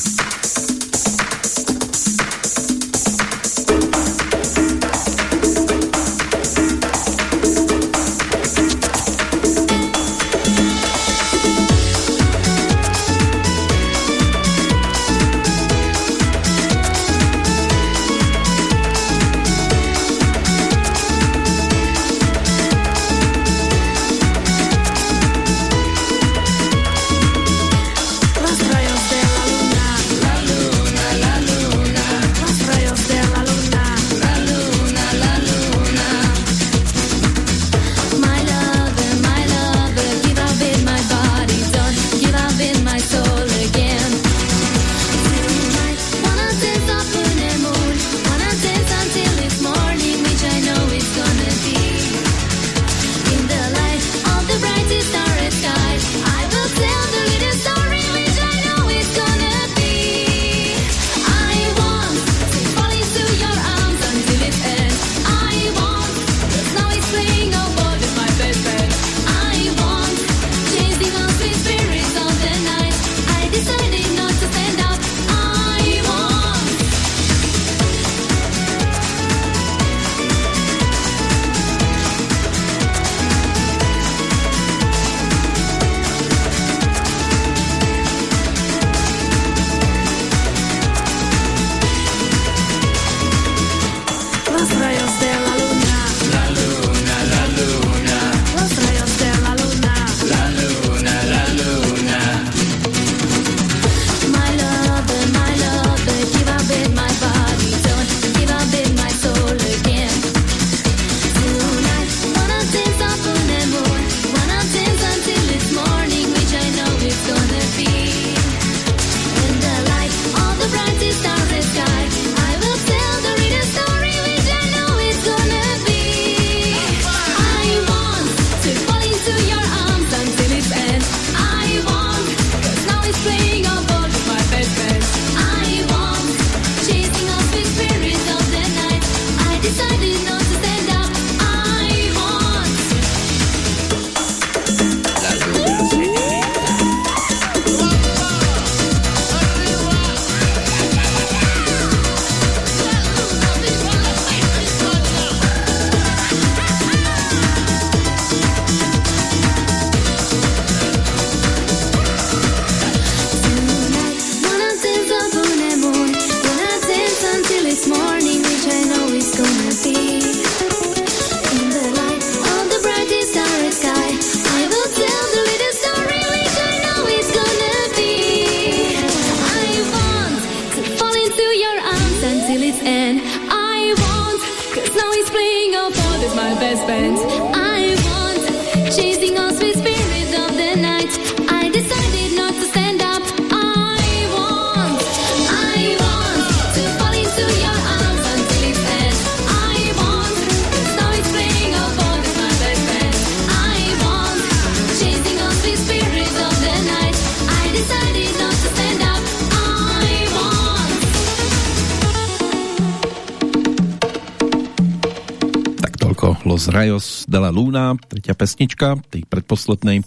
Los Rayos de la Luna, tretia pesnička, tej predposlednej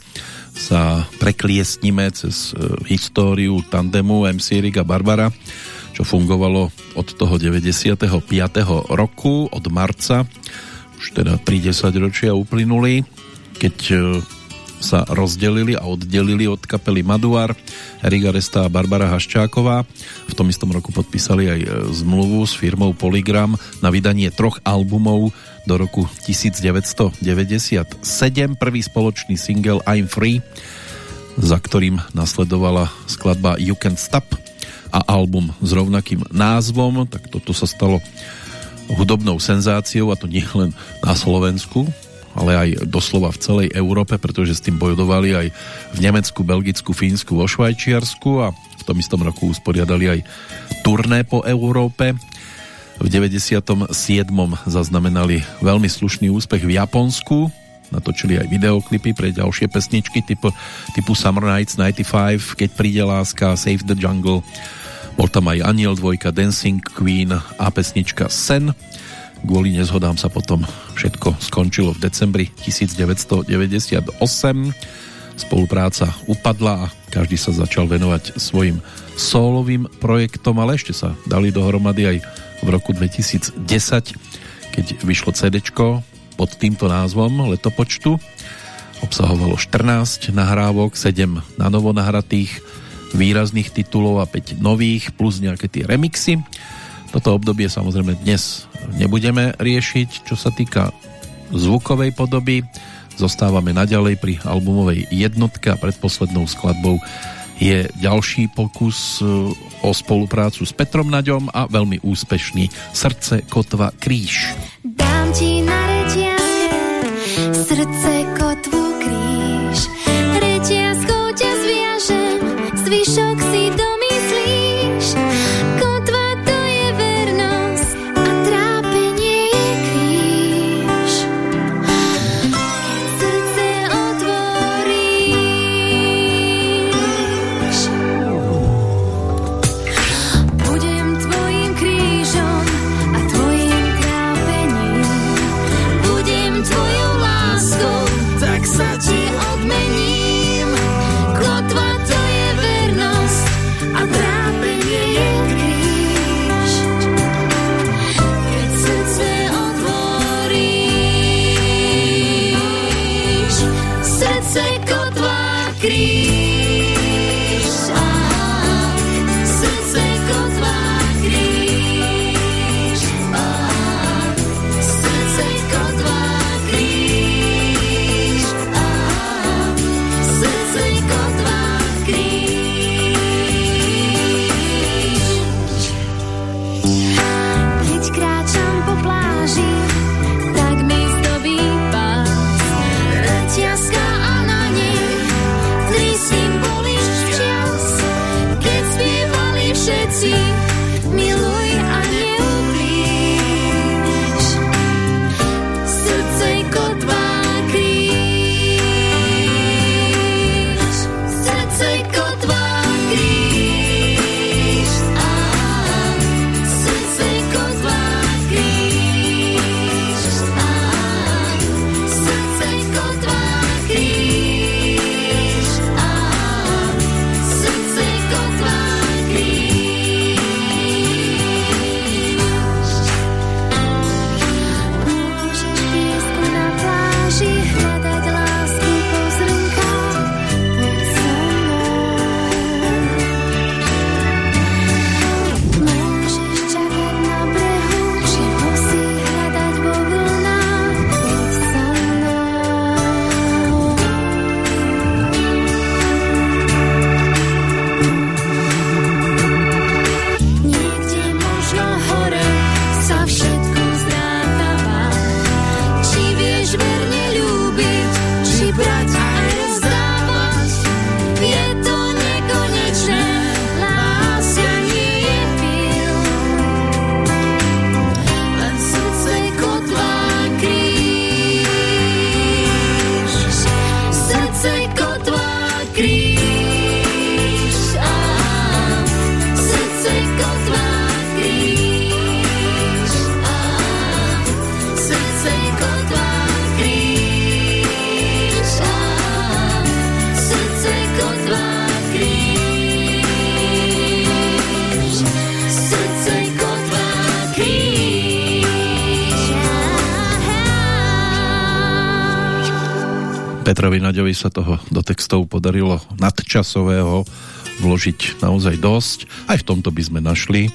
sa prekliesnime cez e, históriu tandemu MC Riga Barbara, čo fungovalo od toho 95. roku, od marca, už teda 30 ročia uplynuli, keď e, sa rozdelili a oddelili od kapely Maduar, Riga Resta a Barbara Haščáková. V tom istom roku podpísali aj e, zmluvu s firmou Polygram na vydanie troch albumov do roku 1997. Prvý spoločný single I'm Free, za ktorým nasledovala skladba You Can Stop a album s rovnakým názvom, tak toto sa stalo hudobnou senzáciou a to nie len na Slovensku, ale aj doslova v celej Európe, pretože s tým bojovali aj v Nemecku, Belgicku, Fínsku, vo Švajčiarsku a v tom istom roku usporiadali aj turné po Európe. V 97. zaznamenali veľmi slušný úspech v Japonsku, natočili aj videoklipy pre ďalšie pesničky typu, typu Summer Nights 95, Keď príde láska, Save the Jungle, bol tam aj Aniel 2, Dancing Queen a pesnička Sen. Kvôli nezhodám sa potom všetko skončilo v decembri 1998. Spolupráca upadla a každý sa začal venovať svojim solovým projektom, ale ešte sa dali dohromady aj v roku 2010, keď vyšlo CD pod týmto názvom Letopočtu. Obsahovalo 14 nahrávok, 7 na novo nahratých výrazných titulov a 5 nových, plus nejaké tie remixy. Toto obdobie samozrejme dnes nebudeme riešiť, čo sa týka zvukovej podoby. Zostávame naďalej pri albumovej jednotke a predposlednou skladbou je ďalší pokus e, o spoluprácu s Petrom Naďom a veľmi úspešný Srdce, kotva, kríž. Petrovi Naďovi sa toho do textov podarilo nadčasového vložiť naozaj dosť. Aj v tomto by sme našli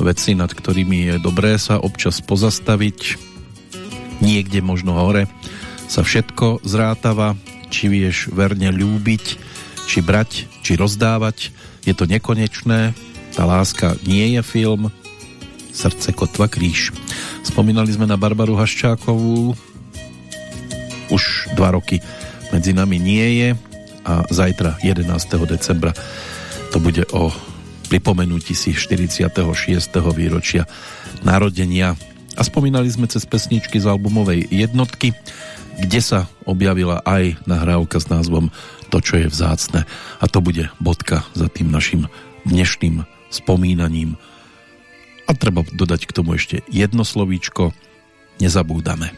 veci, nad ktorými je dobré sa občas pozastaviť. Niekde možno hore sa všetko zrátava, či vieš verne ľúbiť, či brať, či rozdávať. Je to nekonečné, tá láska nie je film, srdce kotva kríž. Spomínali sme na Barbaru Haščákovú, už dva roky medzi nami nie je a zajtra 11. decembra to bude o pripomenutí si 46. výročia narodenia. A spomínali sme cez pesničky z albumovej jednotky, kde sa objavila aj nahrávka s názvom To, čo je vzácne. A to bude bodka za tým našim dnešným spomínaním. A treba dodať k tomu ešte jedno slovíčko. Nezabúdame.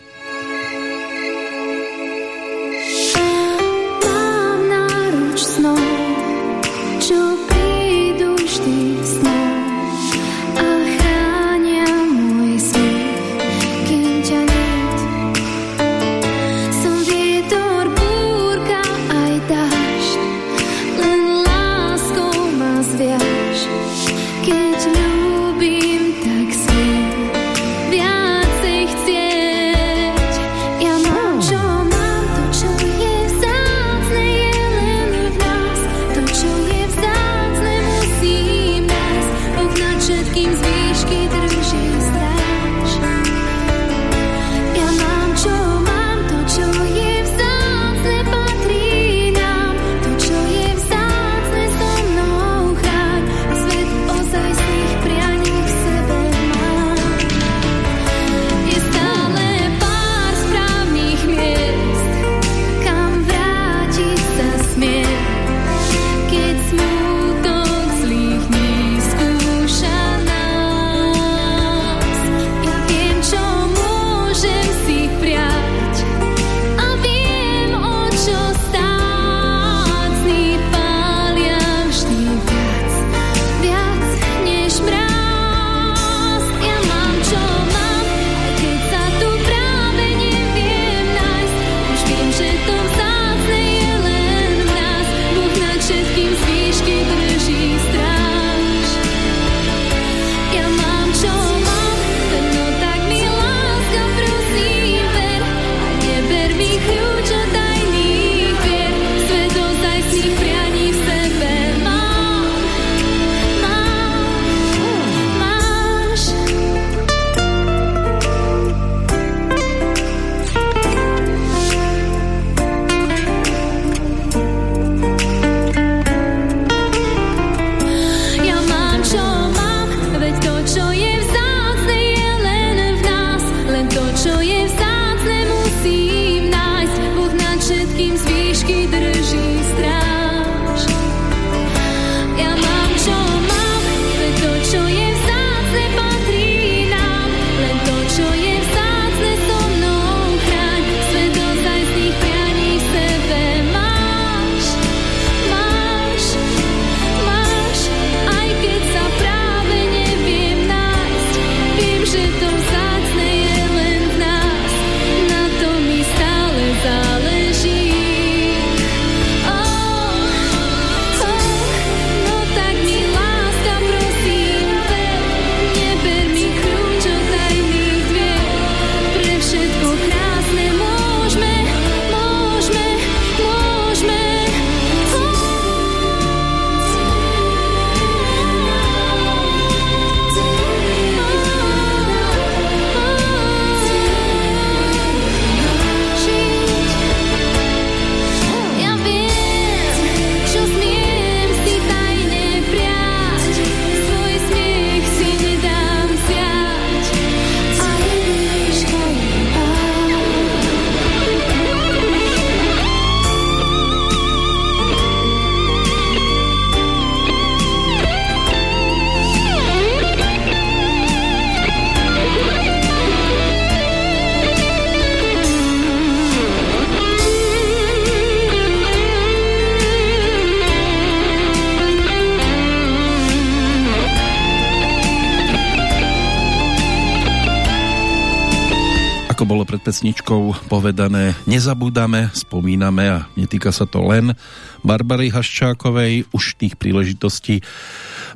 Povedané nezabúdame, spomíname a netýka sa to len Barbary Haščákovej, už tých príležitostí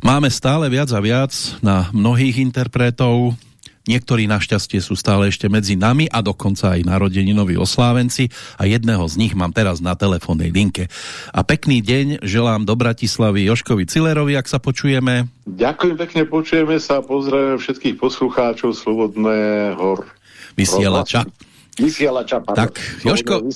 máme stále viac a viac na mnohých interpretov, Niektorí našťastie sú stále ešte medzi nami a dokonca aj narodeninoví oslávenci a jedného z nich mám teraz na telefónnej linke. A pekný deň želám do Bratislavy Joškovi Cilerovi, ak sa počujeme.
Ďakujem pekne, počujeme sa a pozdravím všetkých poslucháčov Slobodného
vysielača.
Vysielača, pardon.
Tak, Joško,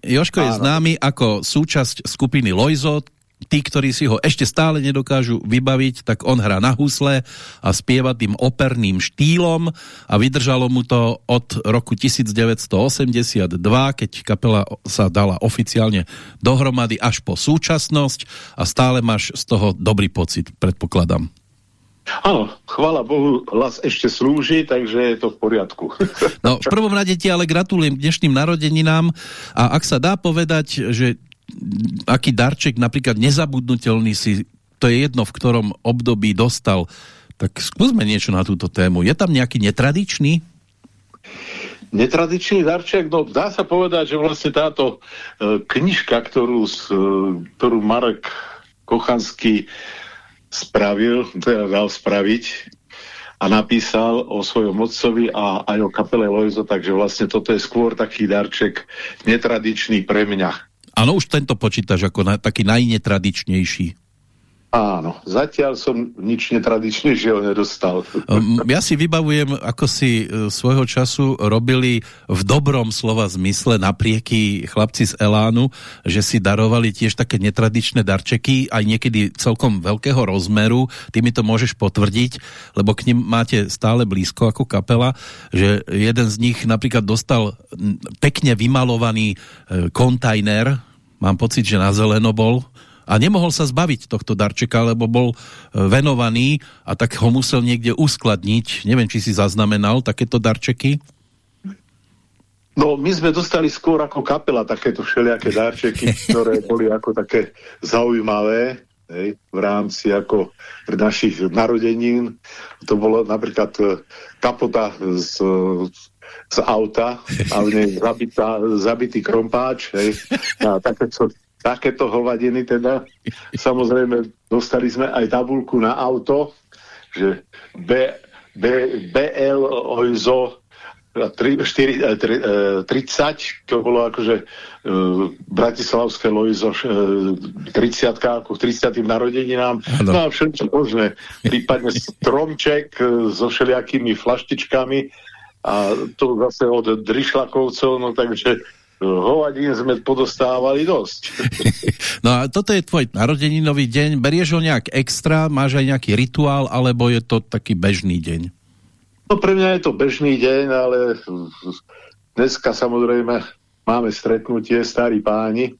Joško je známy ako súčasť skupiny Lojzo, tí, ktorí si ho ešte stále nedokážu vybaviť, tak on hrá na husle a spieva tým operným štýlom a vydržalo mu to od roku 1982, keď kapela sa dala oficiálne dohromady až po súčasnosť a stále máš z toho dobrý pocit, predpokladám.
Áno, chvála Bohu, hlas ešte slúži, takže je to v poriadku.
No, v prvom rade ti ale gratulujem dnešným narodeninám a ak sa dá povedať, že aký darček napríklad nezabudnutelný si, to je jedno v ktorom období dostal, tak skúsme niečo na túto tému. Je tam nejaký netradičný?
Netradičný darček, no dá sa povedať, že vlastne táto e, knižka, ktorú, e, ktorú Marek Kochanský spravil, teda dal spraviť a napísal o svojom otcovi a aj o kapele Lojzo, takže vlastne toto je skôr taký darček netradičný pre mňa.
Áno, už tento počítaš ako na, taký najnetradičnejší.
Áno, zatiaľ som nič netradičnejšieho nedostal.
Ehm, ja si vybavujem, ako si e, svojho času robili v dobrom slova zmysle naprieky chlapci z Elánu, že si darovali tiež také netradičné darčeky, aj niekedy celkom veľkého rozmeru. Ty mi to môžeš potvrdiť, lebo k nim máte stále blízko ako kapela, že jeden z nich napríklad dostal pekne vymalovaný e, kontajner, mám pocit, že na zeleno bol, a nemohol sa zbaviť tohto darčeka, lebo bol e, venovaný a tak ho musel niekde uskladniť. Neviem, či si zaznamenal takéto darčeky.
No, my sme dostali skôr ako kapela takéto všelijaké darčeky, ktoré boli ako také zaujímavé hej, v rámci ako našich narodenín. To bolo napríklad e, kapota z, z auta a v nej zabitá, zabitý krompáč. Hej, a takéto takéto hovadiny teda. Samozrejme, dostali sme aj tabulku na auto, že B, B, BL OIZO 30, to bolo akože uh, Bratislavské Loizo uh, 30 ako 30. narodeninám, no a všetko možné, prípadne stromček uh, so všelijakými flaštičkami a to zase od Drišlakovcov, no takže hovadín sme podostávali dosť.
no a toto je tvoj narodeninový deň, berieš ho nejak extra, máš aj nejaký rituál, alebo je to taký bežný deň?
No pre mňa je to bežný deň, ale dneska samozrejme máme stretnutie starí páni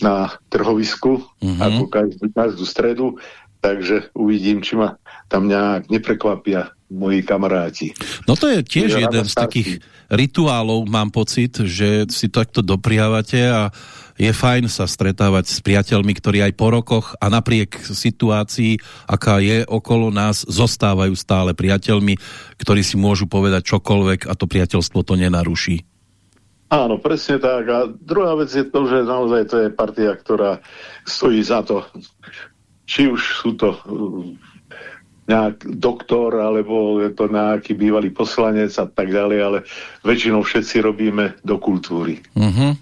na trhovisku, mhm. -huh. ako každú, každú stredu, takže uvidím, či ma tam nejak neprekvapia moji kamaráti.
No to je tiež je jeden z takých rituálov, mám pocit, že si takto dopriávate a je fajn sa stretávať s priateľmi, ktorí aj po rokoch a napriek situácii, aká je okolo nás, zostávajú stále priateľmi, ktorí si môžu povedať čokoľvek a to priateľstvo to nenaruší.
Áno, presne tak. A druhá vec je to, že naozaj to je partia, ktorá stojí za to. Či už sú to nejak doktor, alebo je to nejaký bývalý poslanec a tak ďalej, ale väčšinou všetci robíme do kultúry. Uh
-huh.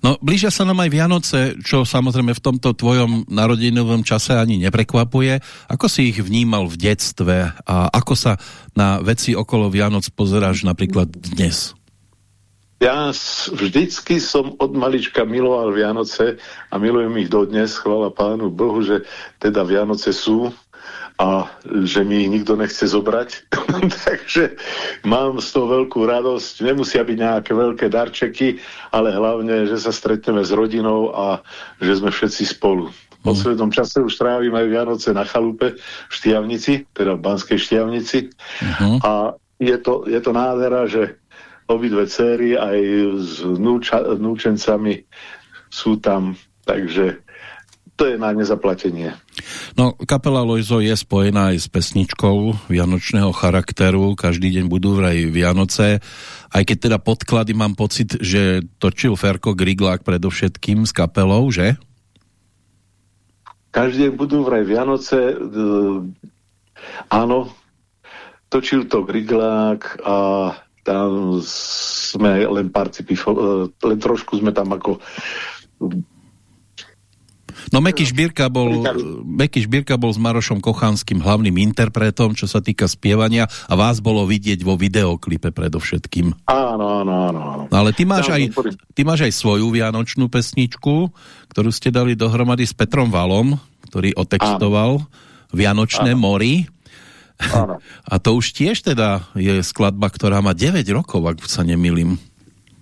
No, blížia sa nám aj Vianoce, čo samozrejme v tomto tvojom narodinovom čase ani neprekvapuje. Ako si ich vnímal v detstve a ako sa na veci okolo Vianoc pozeráš napríklad dnes?
Ja vždycky som od malička miloval Vianoce a milujem ich dodnes, chvála pánu Bohu, že teda Vianoce sú a že mi ich nikto nechce zobrať. Takže mám z toho veľkú radosť. Nemusia byť nejaké veľké darčeky, ale hlavne, že sa stretneme s rodinou a že sme všetci spolu. V poslednom čase už trávim aj Vianoce na chalupe v Štiavnici, teda v Banskej Štiavnici. Uh -huh. A je to, je to nádhera, že obidve céry aj s núča, núčencami sú tam, takže to je na nezaplatenie.
No, kapela Lojzo je spojená aj s pesničkou vianočného charakteru. Každý deň budú vraj Vianoce. Aj keď teda podklady mám pocit, že točil Ferko Griglák predovšetkým s kapelou, že?
Každý deň budú vraj Vianoce. Áno, točil to Griglák a tam sme len pár cipifo, len trošku sme tam ako
No Meky Šbírka bol, Meky Šbírka bol s Marošom Kochanským hlavným interpretom, čo sa týka spievania a vás bolo vidieť vo videoklipe predovšetkým.
Áno, áno, áno. áno.
No, ale ty máš, aj, ty máš aj svoju vianočnú pesničku, ktorú ste dali dohromady s Petrom Valom, ktorý otextoval áno. Vianočné áno. mori. Áno. A to už tiež teda je skladba, ktorá má 9 rokov, ak sa nemýlim.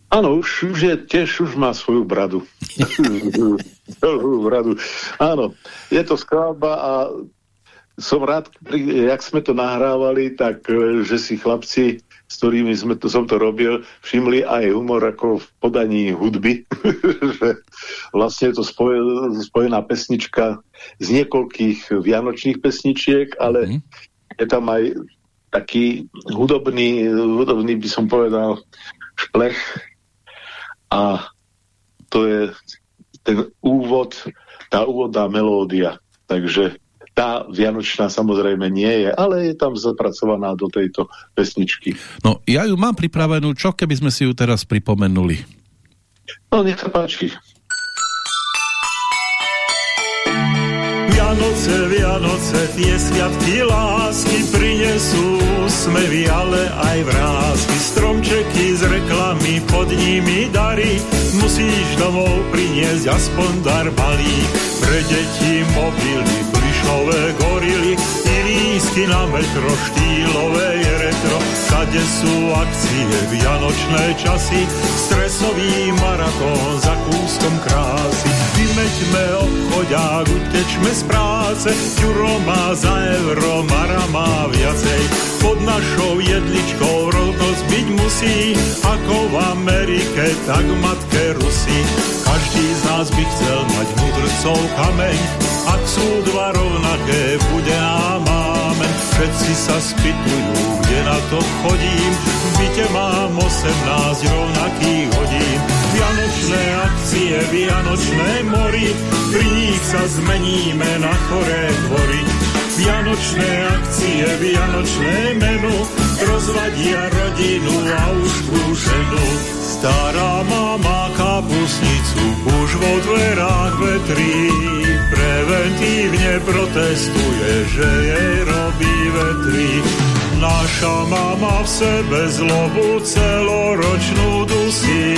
Áno, už, už je, tiež už má svoju bradu. bradu. Áno, je to skladba a som rád, jak sme to nahrávali, tak e, že si chlapci, s ktorými sme to, som to robil, všimli aj humor ako v podaní hudby. že vlastne je to spoj, spojená pesnička z niekoľkých vianočných pesničiek, ale mm. je tam aj taký hudobný, hudobný by som povedal, šplech a to je ten úvod, tá úvodná melódia. Takže tá Vianočná samozrejme nie je, ale je tam zapracovaná do tejto pesničky.
No, ja ju mám pripravenú, čo keby sme si ju teraz pripomenuli?
No, nech sa páči.
Vianoce, Vianoce, tie sviatky lásky prinesú smevy, ale aj vrázky. Stromčeky z reklamy, pod nimi dary, musíš domov priniesť aspoň dar malý. Pre deti mobily, plišové gorily, i lísky na metro, štýlové je retro. Kade sú akcie, vianočné časy, stresový maratón za kúskom krásy. Vymeďme obchodiak, utečme z práce, Ďuro má za euro, Mara má viacej. Pod našou jedličkou rovnosť byť musí, ako v Amerike, tak matke Rusy. Každý z nás by chcel mať mudrcov kameň, ak sú dva rovnaké, bude máme. Všetci sa spýtujú, kde na to chodím, v byte mám 18 rovnakých hodín. Vianočné akcie, vianočné mori, pri nich sa zmeníme na choré dvory. Vianočné akcie, vianočné menu, rozvadia rodinu a už ženu. Stará mama kapusnicu už vo dverách vetrí, preventívne protestuje, že jej robí vetrí. Naša mama v sebe zlobu celoročnú dusí,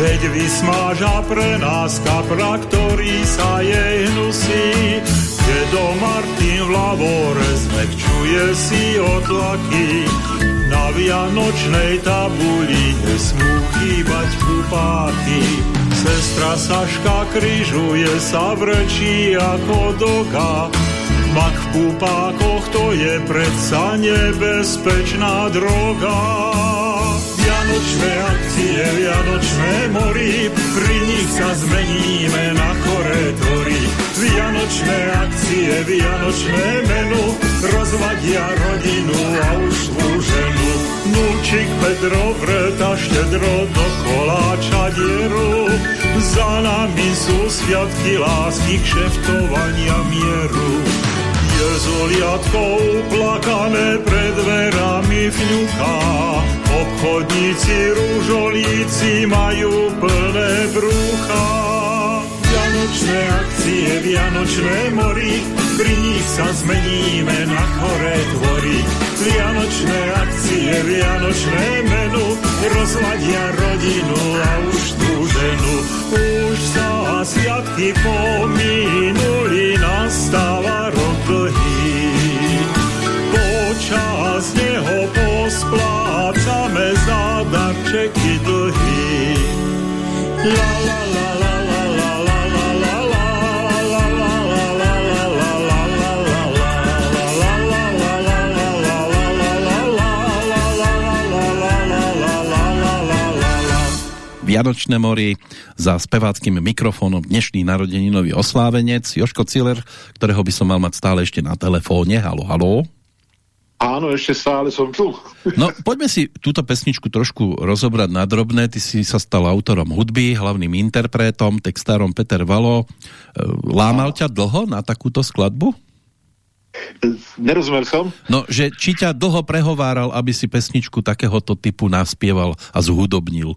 keď vysmáža pre nás kapra, ktorý sa jej hnusí. Dedo Martin v lavore zmekčuje si otlaky, vianočnej tabuli nesmú chýbať kupáky. Sestra Saška kryžuje sa vrečí ako doga, Mak v púpákoch to je predsa nebezpečná droga. Vianočné akcie, Vianočné mori, pri nich sa zmeníme na choré tvory. Vianočné akcie, Vianočné menu, rozvadia rodinu a už ženu. Núčik Pedro vreta štedro do koláča dieru, za nami sú sviatky lásky, kšeftovania mieru. Jezoliatko uplakané pred dverami vňuká, obchodníci rúžolíci majú plné brúcha. Vianočné akcie, Vianočné mori, pri nich sa zmeníme na choré tvory. Vianočné akcie, Vianočné menu, rozladia rodinu a už tú ženu. Už sa sviatky pominuli, nastáva rok dlhý. Počas neho posplácame za darčeky dlhý. La la
Vianočné mori za speváckým mikrofónom dnešný narodeninový oslávenec Joško Ciller, ktorého by som mal mať stále ešte na telefóne. Halo, halo.
Áno, ešte stále som tu.
No, poďme si túto pesničku trošku rozobrať na drobné. Ty si sa stal autorom hudby, hlavným interpretom, textárom Peter Valo. E, lámal ťa dlho na takúto skladbu?
Nerozumel som?
No, že či ťa dlho prehováral, aby si pesničku takéhoto typu naspieval a zhudobnil?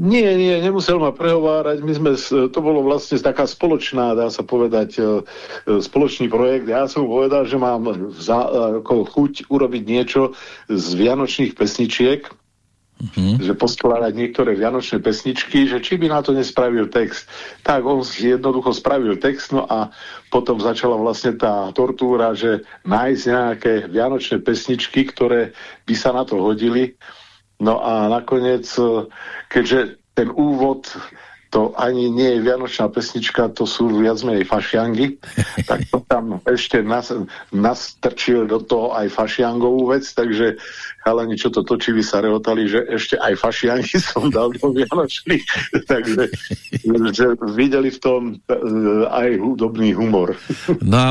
Nie, nie, nemusel ma prehovárať. My sme, to bolo vlastne taká spoločná, dá sa povedať, e, e, spoločný projekt. Ja som povedal, že mám za, ako chuť urobiť niečo z vianočných pesničiek, Mm-hmm. že poskladať niektoré vianočné pesničky, že či by na to nespravil text. Tak on jednoducho spravil text, no a potom začala vlastne tá tortúra, že nájsť nejaké vianočné pesničky, ktoré by sa na to hodili. No a nakoniec, e, keďže ten úvod to ani nie je vianočná pesnička, to sú viac menej fašiangy, tak to tam ešte nas, nastrčil do toho aj fašiangovú vec, takže chalani, čo to točili, sa rehotali, že ešte aj fašiangy som dal do vianočných, takže že videli v tom e, aj hudobný humor.
No a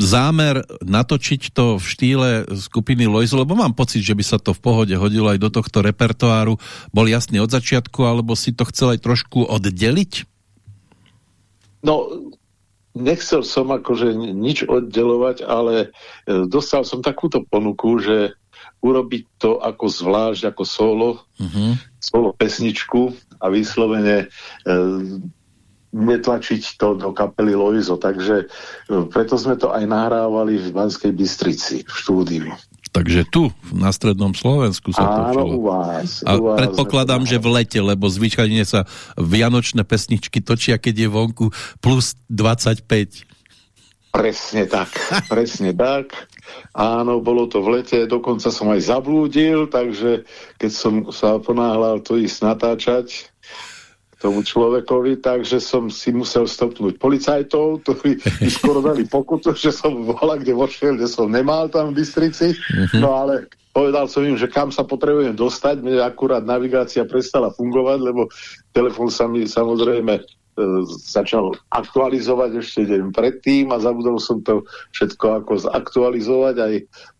zámer natočiť to v štýle skupiny Lois, lebo mám pocit, že by sa to v pohode hodilo aj do tohto repertoáru, bol jasný od začiatku, alebo si to chcel aj trošku oddeliť?
No, nechcel som akože nič oddelovať, ale e, dostal som takúto ponuku, že urobiť to ako zvlášť, ako solo, uh -huh. solo pesničku a vyslovene e, netlačiť to do kapely Loizo, takže e, preto sme to aj nahrávali v Banskej Bystrici v štúdiu.
Takže tu, na strednom Slovensku sa
Áno,
točilo.
u vás.
A
u vás
predpokladám, že v lete, lebo zvyčajne sa vianočné pesničky točia, keď je vonku plus 25.
Presne tak, presne tak. Áno, bolo to v lete, dokonca som aj zablúdil, takže keď som sa ponáhľal to ísť natáčať, tomu človekovi, takže som si musel stopnúť policajtov, ktorí mi skoro dali pokutu, že som bola, kde vošiel, kde som nemal tam v Bystrici. Mm-hmm. No ale povedal som im, že kam sa potrebujem dostať, mne akurát navigácia prestala fungovať, lebo telefon sa mi samozrejme začal aktualizovať ešte deň predtým a zabudol som to všetko ako zaktualizovať aj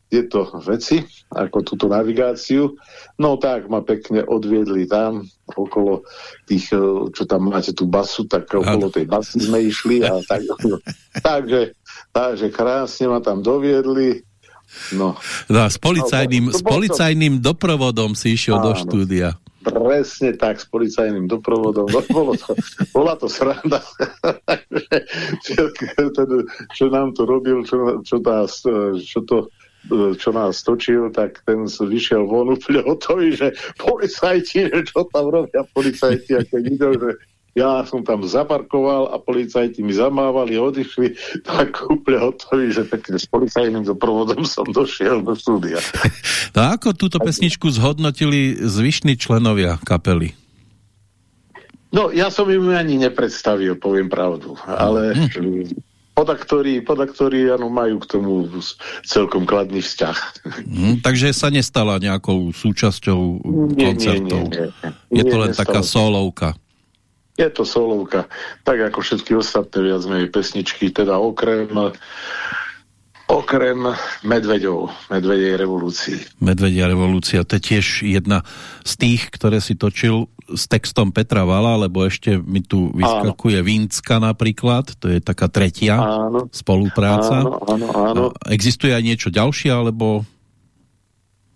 tieto veci, ako túto navigáciu. No tak ma pekne odviedli tam, okolo tých, e, čo tam máte tú basu, tak okolo tej basy sme išli a tak, no, takže, takže krásne ma tam doviedli. No.
No s policajným, no, s policajným doprovodom si išiel áno, do štúdia.
Presne tak, s policajným doprovodom. No, bolo to, bola to sranda. čo nám to robil, čo, čo, tá, čo to čo nás točil, tak ten vyšiel von úplne hotový, že policajti, čo tam robia policajti, a keď videl, že ja som tam zaparkoval a policajti mi zamávali, odišli, tak úplne hotový, že pekne s policajným doprovodom som došiel do štúdia.
No ako túto pesničku zhodnotili zvyšní členovia kapely?
No, ja som im ani nepredstavil, poviem pravdu, ale hm podaktori, podaktori ano, majú k tomu celkom kladný vzťah.
Mm, takže sa nestala nejakou súčasťou nie, koncertov. Nie, nie, nie. Je to len nestala. taká solovka.
Je to solovka. Tak ako všetky ostatné viac menej pesničky, teda okrem okrem Medveďov, Medvedej revolúcii.
Medvedia revolúcia, to je tiež jedna z tých, ktoré si točil s textom Petra Vala, lebo ešte mi tu vyskakuje áno. Vínska napríklad, to je taká tretia áno. spolupráca.
Áno, áno, áno.
Existuje aj niečo ďalšie, alebo...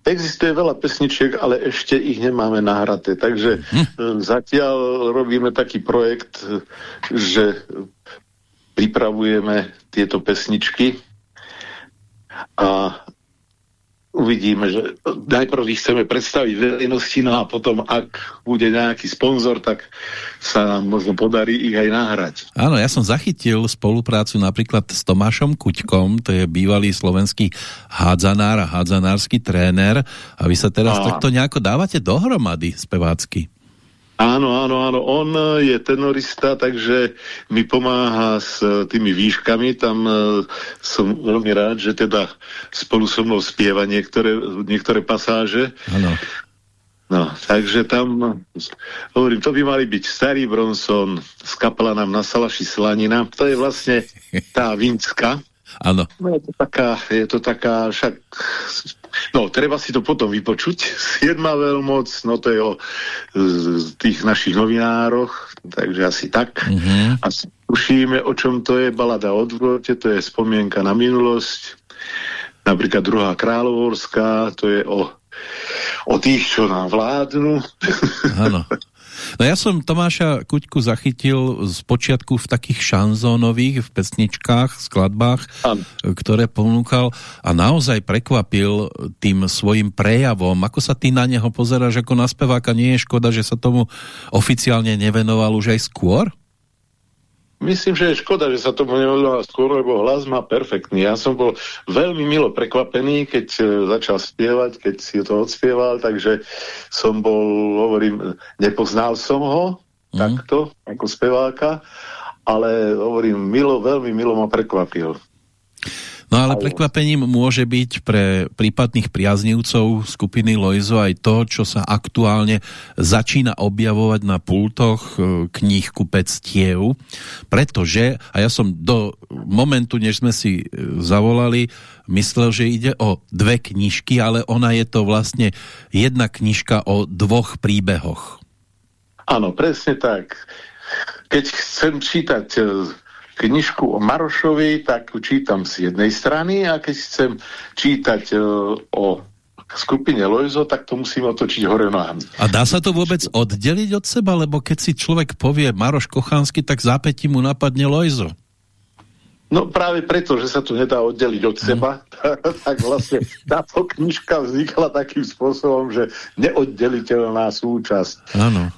Existuje veľa pesničiek, ale ešte ich nemáme nahraté, takže hm. zatiaľ robíme taký projekt, že pripravujeme tieto pesničky a uvidíme, že najprv ich chceme predstaviť verejnosti, no a potom, ak bude nejaký sponzor, tak sa nám možno podarí ich aj nahrať.
Áno, ja som zachytil spoluprácu napríklad s Tomášom Kuťkom, to je bývalý slovenský hádzanár a hádzanársky tréner a vy sa teraz a... takto nejako dávate dohromady spevácky.
Áno, áno, áno. On je tenorista, takže mi pomáha s tými výškami. Tam uh, som veľmi rád, že teda spolu so mnou spieva niektoré, niektoré pasáže.
Áno.
No, takže tam, hovorím, to by mali byť starý Bronson s kaplanom na Salaši Slanina. To je vlastne tá Vinska.
Áno.
No, je to taká, je to taká, však, no, treba si to potom vypočuť. Siedma veľmoc, no to je o z, tých našich novinároch, takže asi tak.
Mm -hmm.
A tušíme, o čom to je, balada o dvote, to je spomienka na minulosť. Napríklad druhá kráľovorská, to je o o tých, čo nám vládnu.
Áno. No ja som Tomáša Kuťku zachytil z počiatku v takých šanzónových, v pesničkách, skladbách, ktoré ponúkal a naozaj prekvapil tým svojim prejavom. Ako sa ty na neho pozeráš ako na speváka? Nie je škoda, že sa tomu oficiálne nevenoval už aj skôr?
Myslím, že je škoda, že sa tomu nevedela skôr, lebo hlas má perfektný. Ja som bol veľmi milo prekvapený, keď e, začal spievať, keď si to odspieval, takže som bol, hovorím, nepoznal som ho mm. takto, ako speváka, ale hovorím, milo, veľmi milo ma prekvapil.
No ale prekvapením môže byť pre prípadných priaznivcov skupiny Loizo aj to, čo sa aktuálne začína objavovať na pultoch e, kníh kupectiev, pretože, a ja som do momentu, než sme si e, zavolali, myslel, že ide o dve knižky, ale ona je to vlastne jedna knižka o dvoch príbehoch.
Áno, presne tak. Keď chcem čítať e, knižku o Marošovi, tak čítam z jednej strany a keď chcem čítať uh, o skupine Lojzo, tak to musím otočiť hore nohami.
A dá sa to vôbec oddeliť od seba? Lebo keď si človek povie Maroš Kochánsky, tak zápätí mu napadne Lojzo.
No práve preto, že sa to nedá oddeliť od seba, mm. tak vlastne táto knižka vznikla takým spôsobom, že neoddeliteľná súčasť.
Áno.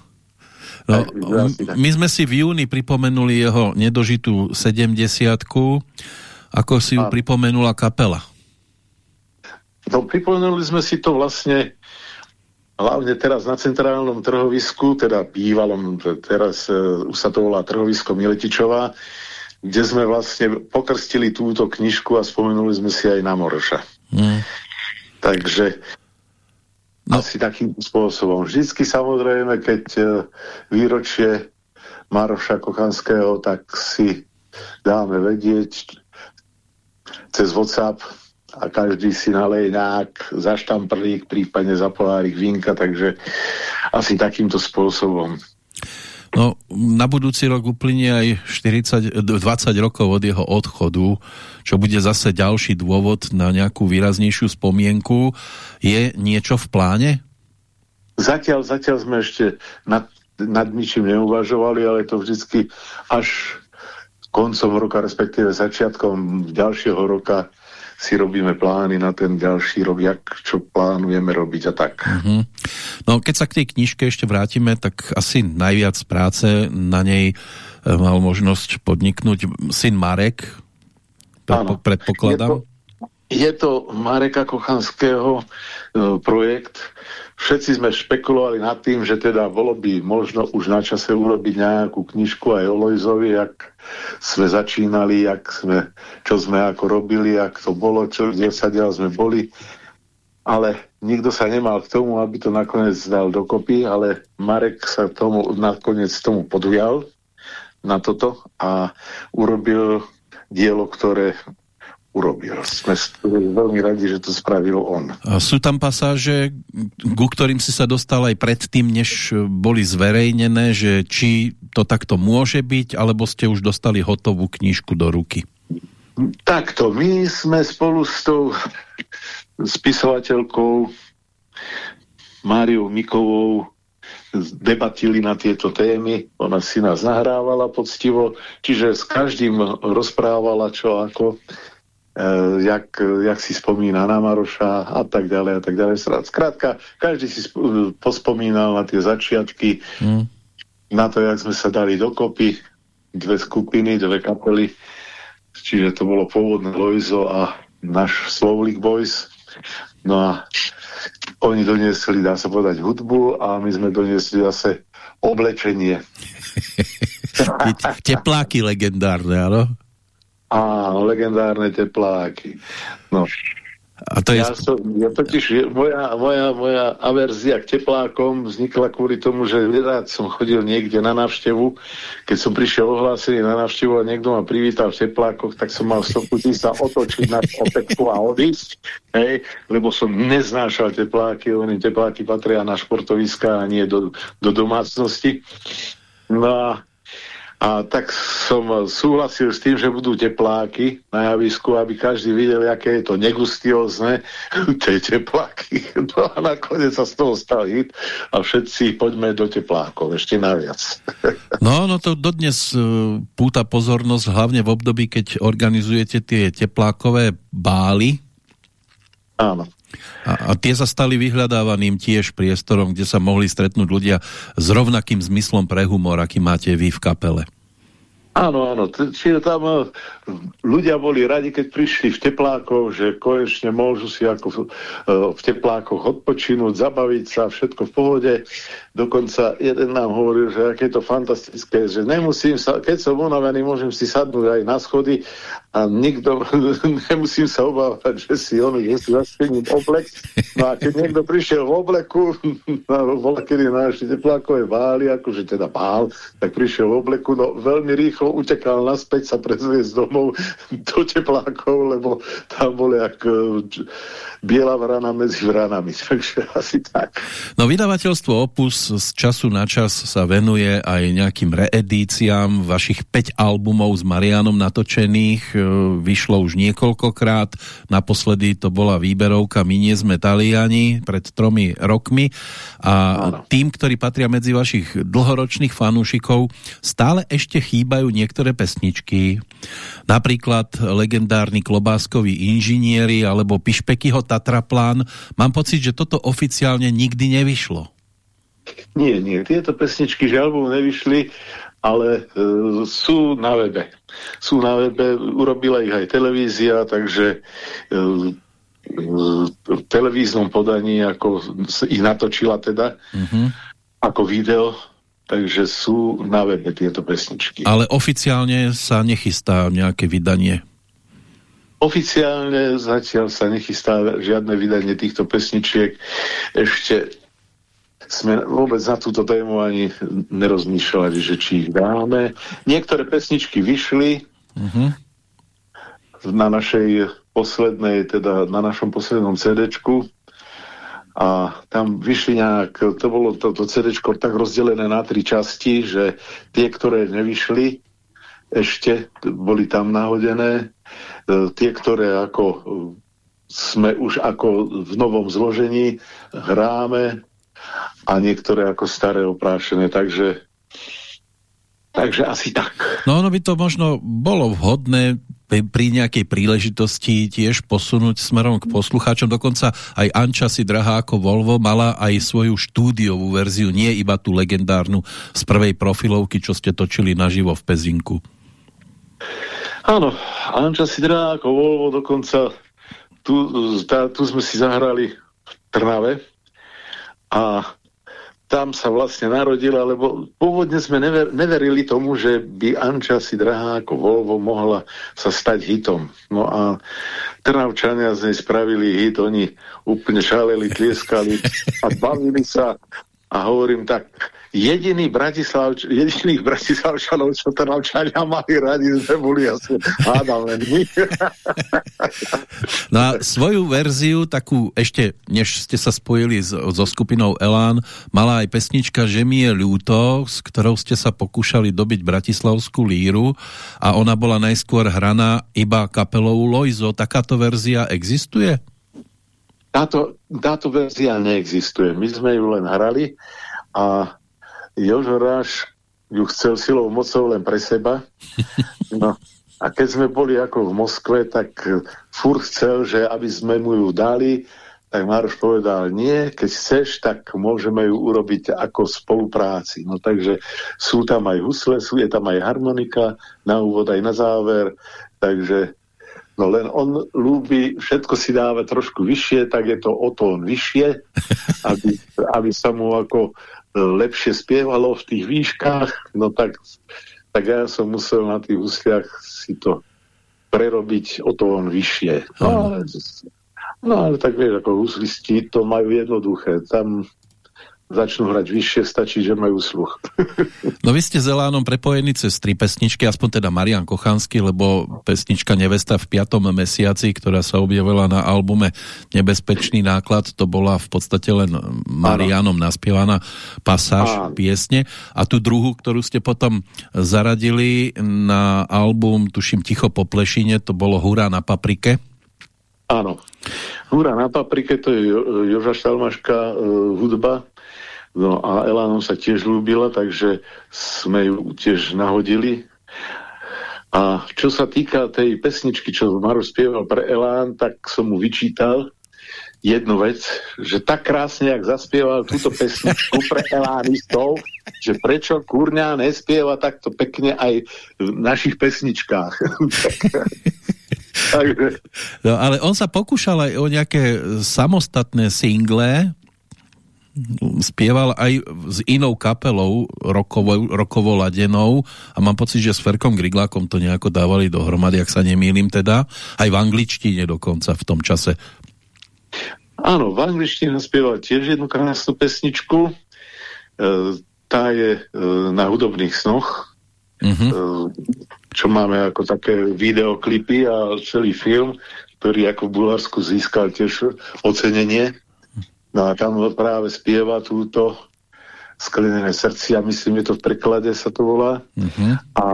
No, my sme si v júni pripomenuli jeho nedožitú 70 ako si ju pripomenula kapela.
No, pripomenuli sme si to vlastne hlavne teraz na centrálnom trhovisku, teda bývalom, teraz uh, už sa to volá trhovisko Miletičová, kde sme vlastne pokrstili túto knižku a spomenuli sme si aj na Moroša. Mm. Takže No. Asi takým spôsobom. Vždycky samozrejme, keď uh, výročie Maroša Kochanského, tak si dáme vedieť cez WhatsApp a každý si nalej nejak za prípadne za polárik vínka, takže asi takýmto spôsobom.
No, na budúci rok uplynie aj 40, 20 rokov od jeho odchodu, čo bude zase ďalší dôvod na nejakú výraznejšiu spomienku. Je niečo v pláne?
Zatiaľ, zatiaľ sme ešte nad, nad ničím neuvažovali, ale to vždycky až koncom roka, respektíve začiatkom ďalšieho roka si robíme plány na ten ďalší rok, jak, čo plánujeme robiť a tak. Mm -hmm.
No keď sa k tej knižke ešte vrátime, tak asi najviac práce na nej e, mal možnosť podniknúť syn Marek, predpo predpokladám.
Je to, je to Mareka Kochanského e, projekt, všetci sme špekulovali nad tým, že teda bolo by možno už na čase urobiť nejakú knižku aj o Lojzovi, jak sme začínali, jak sme, čo sme ako robili, jak to bolo, čo, kde sa sme boli. Ale nikto sa nemal k tomu, aby to nakoniec dal dokopy, ale Marek sa tomu nakoniec tomu podujal na toto a urobil dielo, ktoré urobil. Sme veľmi radi, že to spravil on.
A sú tam pasáže, ku ktorým si sa dostal aj predtým, než boli zverejnené, že či to takto môže byť, alebo ste už dostali hotovú knižku do ruky?
Takto, my sme spolu s tou spisovateľkou Máriou Mikovou debatili na tieto témy. Ona si nás nahrávala poctivo, čiže s každým rozprávala čo ako jak, jak si spomína na Maroša a tak ďalej a tak ďalej. Skrátka, každý si pospomínal na tie začiatky, mm. na to, jak sme sa dali dokopy, dve skupiny, dve kapely, čiže to bolo pôvodné Loizo a náš Slovlik Boys. No a oni doniesli, dá sa povedať, hudbu a my sme doniesli zase oblečenie.
Tepláky legendárne, áno?
Áno, legendárne tepláky. No.
A to je...
Ja, som, ja totiž, moja, moja, moja averzia k teplákom vznikla kvôli tomu, že rád som chodil niekde na návštevu. Keď som prišiel ohlásený na návštevu a niekto ma privítal v teplákoch, tak som mal chutiť sa otočiť na opätku a odísť, hej, lebo som neznášal tepláky, oni tepláky patria na športoviska a nie do, do domácnosti. No a a tak som súhlasil s tým, že budú tepláky na javisku, aby každý videl, aké je to negustiózne, tie tepláky. No a nakoniec sa z toho stal hit a všetci poďme do teplákov, ešte naviac.
No, no to dodnes uh, púta pozornosť, hlavne v období, keď organizujete tie teplákové bály.
Áno.
A, a tie sa stali vyhľadávaným tiež priestorom, kde sa mohli stretnúť ľudia s rovnakým zmyslom pre humor, aký máte vy v kapele.
Áno, áno. Čiže tam eh, ľudia boli radi, keď prišli v teplákoch, že konečne môžu si ako v, eh, v teplákoch odpočinúť, zabaviť sa, všetko v pohode. Dokonca jeden nám hovoril, že aké to fantastické, že nemusím sa, keď som unavený, môžem si sadnúť aj na schody a nikto, nemusím sa obávať, že si on, si zastením oblek. No a keď niekto prišiel v obleku, bola kedy na naši teplákové báli, akože teda bál, tak prišiel v obleku, no veľmi rýchlo utekal naspäť sa prezviesť domov do teplákov, lebo tam boli ako biela vrana medzi vranami, takže asi tak.
No vydavateľstvo Opus z času na čas sa venuje aj nejakým reedíciám vašich 5 albumov s Marianom natočených. E, Vyšlo už niekoľkokrát. Naposledy to bola výberovka My nie sme Taliani pred tromi rokmi. A tým, ktorí patria medzi vašich dlhoročných fanúšikov, stále ešte chýbajú niektoré pesničky. Napríklad legendárny klobáskový inžinieri alebo Pišpekyho Tatraplán. Mám pocit, že toto oficiálne nikdy nevyšlo.
Nie, nie, tieto pesničky žiaľ nevyšli, ale e, sú na webe. Sú na webe, urobila ich aj televízia, takže e, v televíznom podaní, ako ich natočila teda,
Mhm.
ako video, takže sú na webe tieto pesničky.
Ale oficiálne sa nechystá nejaké vydanie.
Oficiálne zatiaľ sa nechystá žiadne vydanie týchto pesničiek. Ešte sme vôbec na túto tému ani nerozmýšľali, že či ich dáme. Niektoré pesničky vyšli
Mhm.
na našej poslednej, teda na našom poslednom CD-čku a tam vyšli nejak, to bolo toto CD-čko tak rozdelené na tri časti, že tie, ktoré nevyšli, ešte boli tam nahodené, E, tie, ktoré ako e, sme už ako v novom zložení hráme a niektoré ako staré oprášené, takže takže asi tak.
No ono by to možno bolo vhodné pri- nejakej príležitosti tiež posunúť smerom k poslucháčom. Dokonca aj Anča si drahá ako Volvo mala aj svoju štúdiovú verziu, nie iba tú legendárnu z prvej profilovky, čo ste točili naživo v Pezinku.
Áno, Anča si drá ako Volvo, dokonca tu, tu sme si zahrali v Trnave a tam sa vlastne narodila, lebo pôvodne sme never, neverili tomu, že by Anča si drahá ako Volvo mohla sa stať hitom. No a Trnavčania z nej spravili hit, oni úplne šaleli, tlieskali a bavili sa a hovorím tak, jediný Bratislavč, jediných Bratislavčanov, čo Trnavčania mali radi, sme boli asi hádam len my.
No a svoju verziu, takú ešte, než ste sa spojili s, so skupinou Elán, mala aj pesnička Že mi je ľúto, s ktorou ste sa pokúšali dobiť Bratislavskú líru a ona bola najskôr hraná iba kapelou Lojzo. Takáto verzia existuje?
Táto, táto verzia neexistuje. My sme ju len hrali a Jožo Ráš ju chcel silou mocou len pre seba. No, a keď sme boli ako v Moskve, tak furt chcel, že aby sme mu ju dali, tak Maroš povedal, nie, keď chceš, tak môžeme ju urobiť ako spolupráci. No takže sú tam aj husle, sú, je tam aj harmonika, na úvod aj na záver, takže No len on ľúbi, všetko si dáva trošku vyššie, tak je to o tón vyššie, aby, aby sa mu ako lepšie spievalo v tých výškach. No tak, tak ja som musel na tých husliach si to prerobiť o tón vyššie. No, ale No ale tak vieš, ako huslisti to majú jednoduché. Tam začnú hrať vyššie, stačí, že majú sluch.
No vy ste s Elánom prepojení cez tri pesničky, aspoň teda Marian Kochansky, lebo pesnička Nevesta v piatom mesiaci, ktorá sa objavila na albume Nebezpečný náklad, to bola v podstate len Marianom ano. naspievaná pasáž ano. piesne. A tú druhú, ktorú ste potom zaradili na album, tuším Ticho po plešine, to bolo Hurá na paprike.
Áno. Hurá na paprike, to je Joža Štalmaška uh, hudba, No a Elánom sa tiež ľúbila, takže sme ju tiež nahodili. A čo sa týka tej pesničky, čo Maro spieval pre Elán, tak som mu vyčítal jednu vec, že tak krásne, jak zaspieval túto pesničku pre Elánistov, že prečo kurňa nespieva takto pekne aj v našich pesničkách.
no, ale on sa pokúšal aj o nejaké samostatné single, spieval aj s inou kapelou rokovo, rokovo ladenou a mám pocit, že s Ferkom Griglákom to nejako dávali dohromady, ak sa nemýlim teda, aj v angličtine dokonca v tom čase.
Áno, v angličtine spieval tiež jednu krásnu pesničku. E, tá je e, na hudobných snoch. -huh. e, čo máme ako také videoklipy a celý film, ktorý ako v Bulharsku získal tiež ocenenie. No a tam práve spieva túto sklenené srdcia, myslím, že to v preklade sa to volá. Uh mhm. -huh. A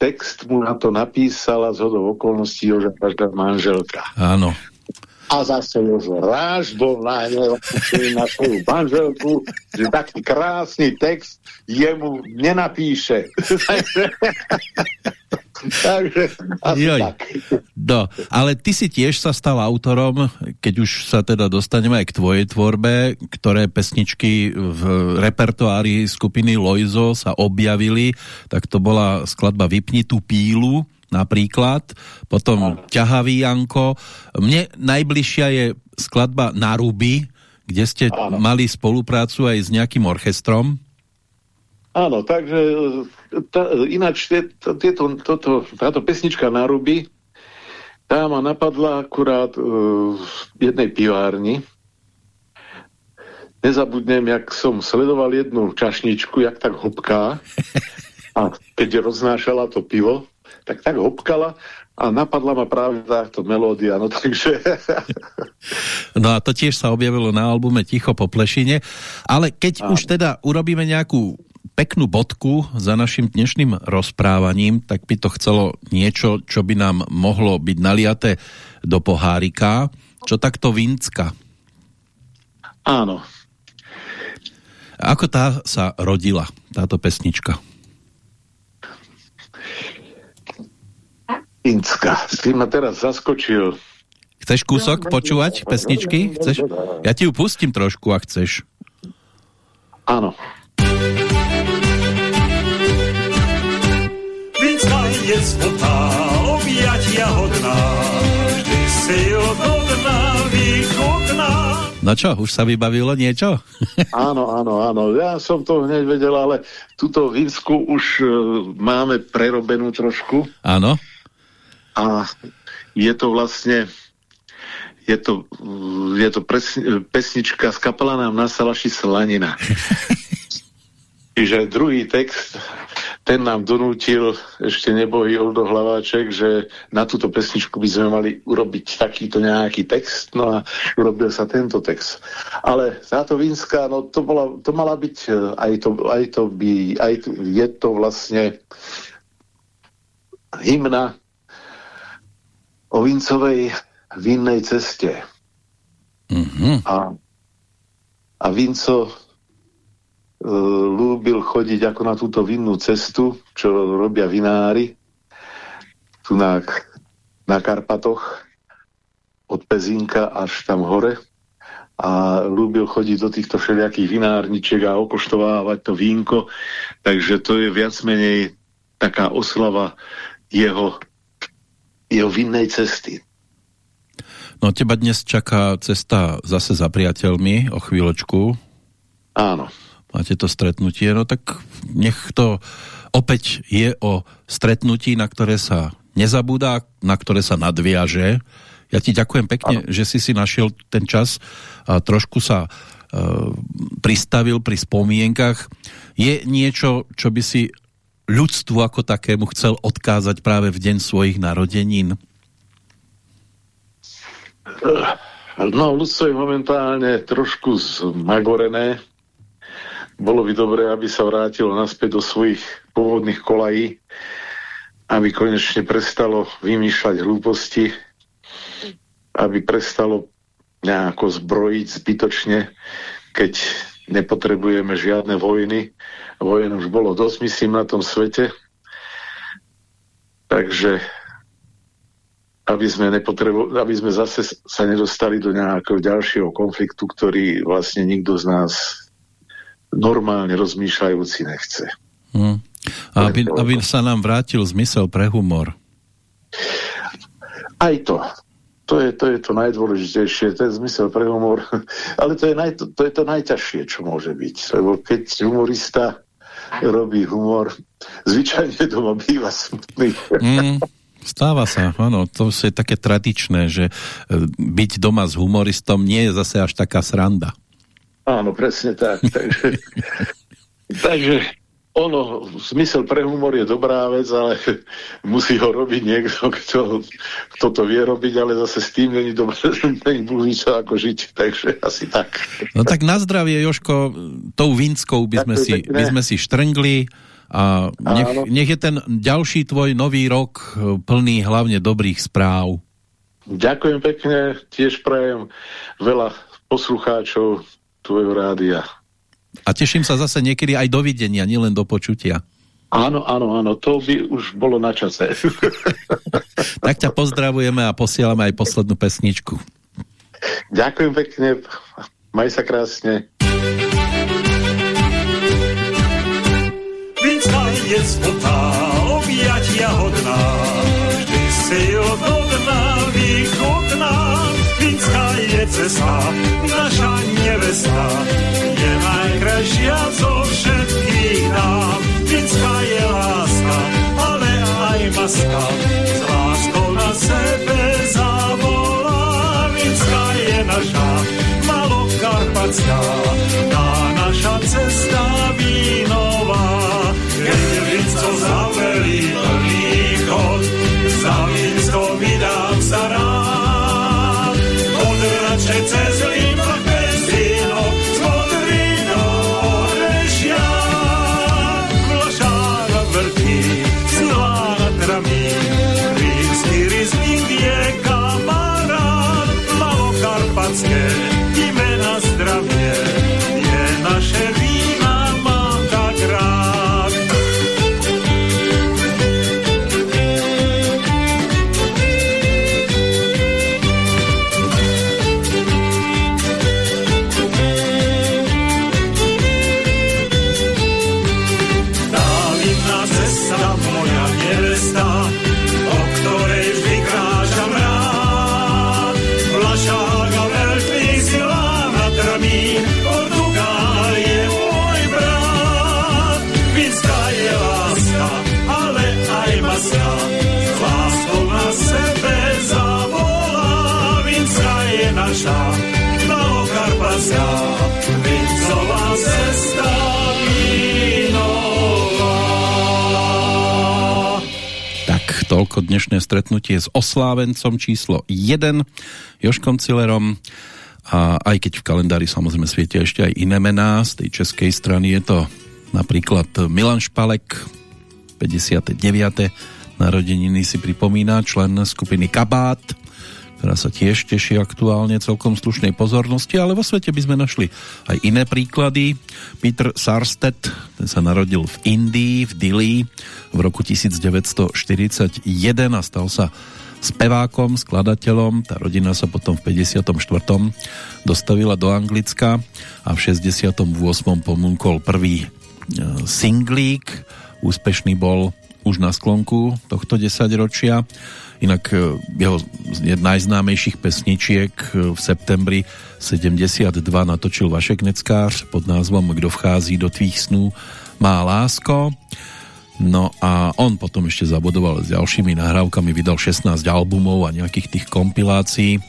text mu na to napísala z okolností Joža každá manželka.
Áno.
A zase Jožo Ráž bol na, na svoju manželku, že taký krásny text jemu nenapíše. Takže
Joj. tak. No, ale ty si tiež sa stal autorom, keď už sa teda dostaneme aj k tvojej tvorbe, ktoré pesničky v repertoári skupiny Loizo sa objavili, tak to bola skladba Vypni tú pílu, napríklad, potom Áno. Ťahavý Janko. Mne najbližšia je skladba Naruby, kde ste Áno. mali spoluprácu aj s nejakým orchestrom.
Áno, takže tá, ináč tieto, tieto, toto, táto pesnička na ruby, tá ma napadla akurát uh, v jednej pivárni. Nezabudnem, jak som sledoval jednu čašničku, jak tak hopká a keď roznášala to pivo, tak tak hopkala a napadla ma práve táto melódia, no takže...
no a to tiež sa objavilo na albume Ticho po plešine, ale keď Áno. už teda urobíme nejakú peknú bodku za našim dnešným rozprávaním, tak by to chcelo niečo, čo by nám mohlo byť naliaté do pohárika. Čo takto Vincka?
Áno.
Ako tá sa rodila, táto pesnička?
Vincka, si ma teraz zaskočil.
Chceš kúsok počúvať pesničky? Chceš? Ja ti ju pustím trošku, ak chceš.
Áno.
Je zlatá, objatia hodná, vždy si odhodná, východná.
No čo, už sa vybavilo niečo?
áno, áno, áno. Ja som to hneď vedel, ale túto Vínsku už uh, máme prerobenú trošku.
Áno.
A je to vlastne je to, je to pres, pesnička z kapela nám na Salaši Slanina. Čiže druhý text ten nám donútil ešte nebohý Oldo Hlaváček, že na túto pesničku by sme mali urobiť takýto nejaký text, no a urobil sa tento text. Ale táto Vínska, no to, bola, to mala byť, e, aj to, aj to by, aj to, je to vlastne hymna o vincovej vinnej ceste. Mm -hmm. A, a Vinco lúbil chodiť ako na túto vinnú cestu, čo robia vinári tu na, na Karpatoch od Pezínka až tam hore a lúbil chodiť do týchto všelijakých vinárničiek a okoštovávať to vínko, takže to je viac menej taká oslava jeho, jeho vinnej cesty.
No teba dnes čaká cesta zase za priateľmi o chvíľočku.
Áno
máte to stretnutie, no tak nech to opäť je o stretnutí, na ktoré sa nezabúda, na ktoré sa nadviaže. Ja ti ďakujem pekne, ano. že si si našiel ten čas a trošku sa uh, pristavil pri spomienkach. Je niečo, čo by si ľudstvu ako takému chcel odkázať práve v deň svojich narodenín?
No, ľudstvo je momentálne trošku zmagorené. Bolo by dobré, aby sa vrátilo naspäť do svojich pôvodných kolají, aby konečne prestalo vymýšľať hlúposti, aby prestalo nejako zbrojiť zbytočne, keď nepotrebujeme žiadne vojny. Vojen už bolo dosť, myslím, na tom svete. Takže aby sme, aby sme zase sa nedostali do nejakého ďalšieho konfliktu, ktorý vlastne nikto z nás normálne rozmýšľajúci nechce.
Hmm. Aby, aby sa nám vrátil zmysel pre humor.
Aj to. To je, to je to najdôležitejšie, ten zmysel pre humor. Ale to je, naj, to, to je to najťažšie, čo môže byť. Lebo keď humorista robí humor, zvyčajne doma býva smutný.
Mm, stáva sa, áno, to je také tradičné, že e, byť doma s humoristom nie je zase až taká sranda.
Áno, presne tak. takže, takže ono, smysel pre humor je dobrá vec, ale musí ho robiť niekto, kto, kto to vie robiť, ale zase s tým není dobré, není čo ako žiť, takže asi tak.
No tak na zdravie, Joško, tou Vinskou by sme, si, by sme si štrngli a nech, nech je ten ďalší tvoj nový rok plný hlavne dobrých správ.
Ďakujem pekne, tiež prajem veľa poslucháčov tvojho rádia.
A teším sa zase niekedy aj do videnia, nielen do počutia.
Áno, áno, áno, to by už bolo na čase.
tak ťa pozdravujeme a posielame aj poslednú pesničku.
Ďakujem pekne, maj sa krásne.
Vinská je svotá, objatia hodná, vždy si odhodná, východná. Vinská je cesta, naša nevesta, najkrajšia zo všetkých dám. Vinská je láska, ale aj maska, s láskou na sebe zavolá. Vinská je naša malokarpatská, tá naša cesta
dnešné stretnutie s oslávencom číslo 1, Joškom Cilerom. A aj keď v kalendári samozrejme svietia ešte aj iné mená, z tej českej strany je to napríklad Milan Špalek, 59. narodeniny si pripomína člen skupiny Kabát, ktorá sa tiež teší aktuálne celkom slušnej pozornosti, ale vo svete by sme našli aj iné príklady. Peter Sarstedt, ten sa narodil v Indii, v Dili v roku 1941 a stal sa spevákom, skladateľom. Tá rodina sa potom v 54. dostavila do Anglicka a v 68. ponúkol prvý e, singlík. Úspešný bol už na sklonku tohto desaťročia. Inak e, jeho z najznámejších pesničiek e, v septembri 72 natočil Vašek Neckář pod názvom Kdo vchází do tvých snů má lásko. No a on potom ešte zabudoval s ďalšími nahrávkami, vydal 16 albumov a nejakých tých kompilácií.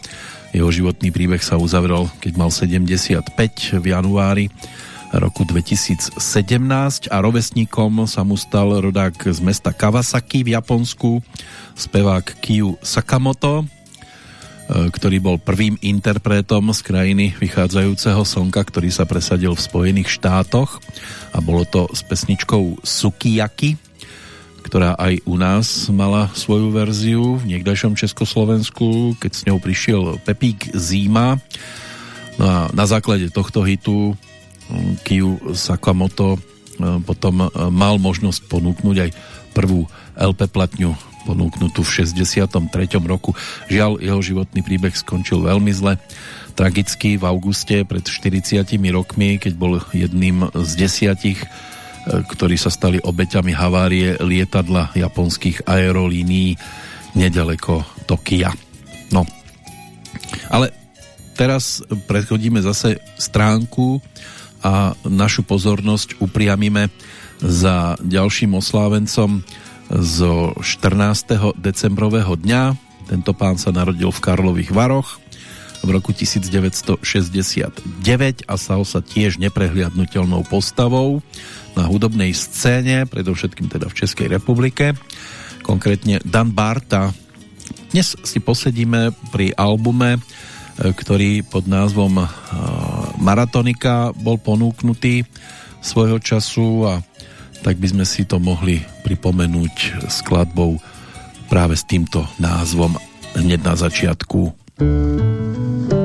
Jeho životný príbeh sa uzavrel, keď mal 75 v januári roku 2017 a rovesníkom sa mu stal rodák z mesta Kawasaki v Japonsku, spevák Kiyu Sakamoto, e, ktorý bol prvým interpretom z krajiny vychádzajúceho slnka, ktorý sa presadil v Spojených štátoch a bolo to s pesničkou Sukiyaki, ktorá aj u nás mala svoju verziu v niekdajšom Československu, keď s ňou prišiel Pepík Zíma. No a na základe tohto hitu Kiyu Sakamoto e, potom e, mal možnosť ponúknuť aj prvú LP platňu ponúknutú v 63. roku. Žiaľ, jeho životný príbeh skončil veľmi zle. Tragicky v auguste pred 40 rokmi, keď bol jedným z desiatich, e, ktorí sa stali obeťami havárie lietadla japonských aerolínií nedaleko Tokia. No, ale teraz prechodíme zase stránku a našu pozornosť upriamime za ďalším oslávencom zo 14. decembrového dňa. Tento pán sa narodil v Karlových Varoch v roku 1969 a stal sa tiež neprehliadnutelnou postavou na hudobnej scéne, predovšetkým teda v Českej republike. Konkrétne Dan Barta. Dnes si posedíme pri albume, ktorý pod názvom Maratonika bol ponúknutý svojho času a tak by sme si to mohli pripomenúť skladbou práve s týmto názvom hneď na začiatku.
we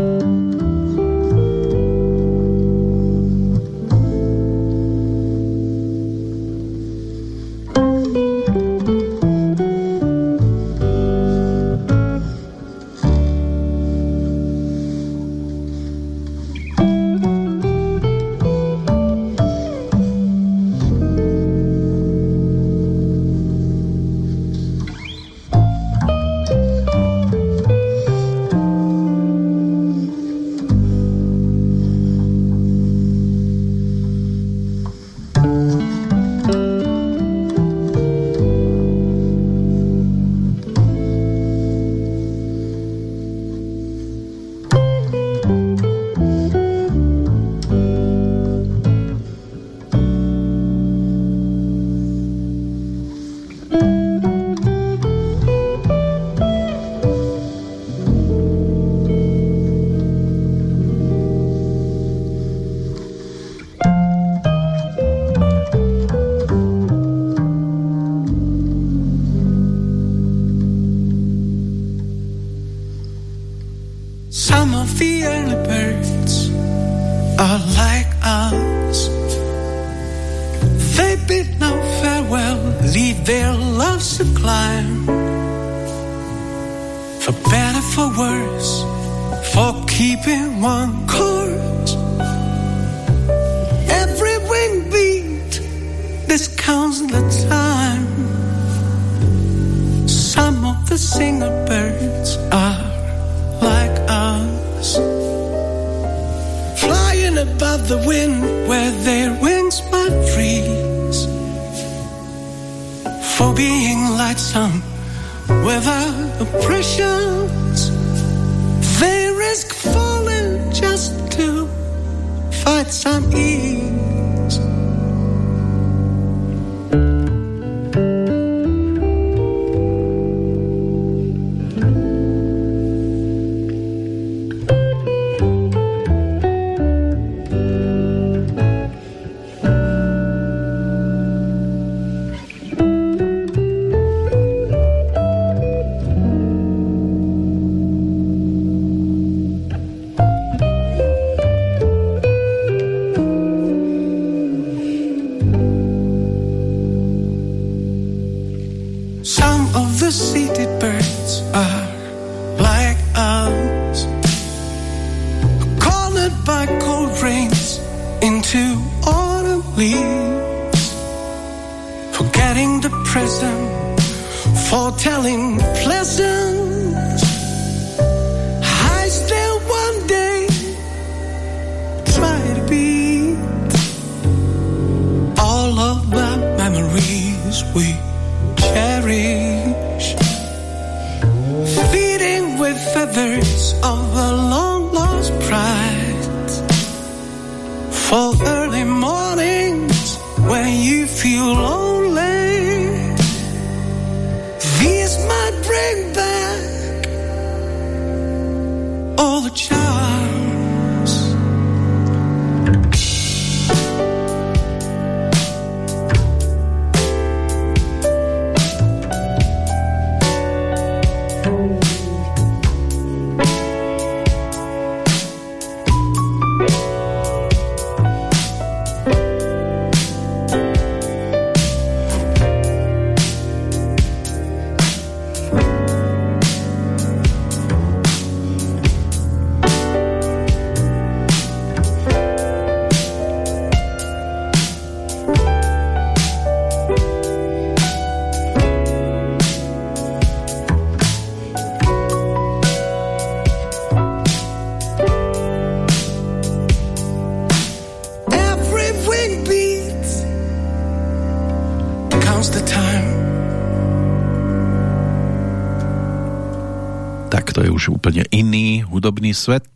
svet,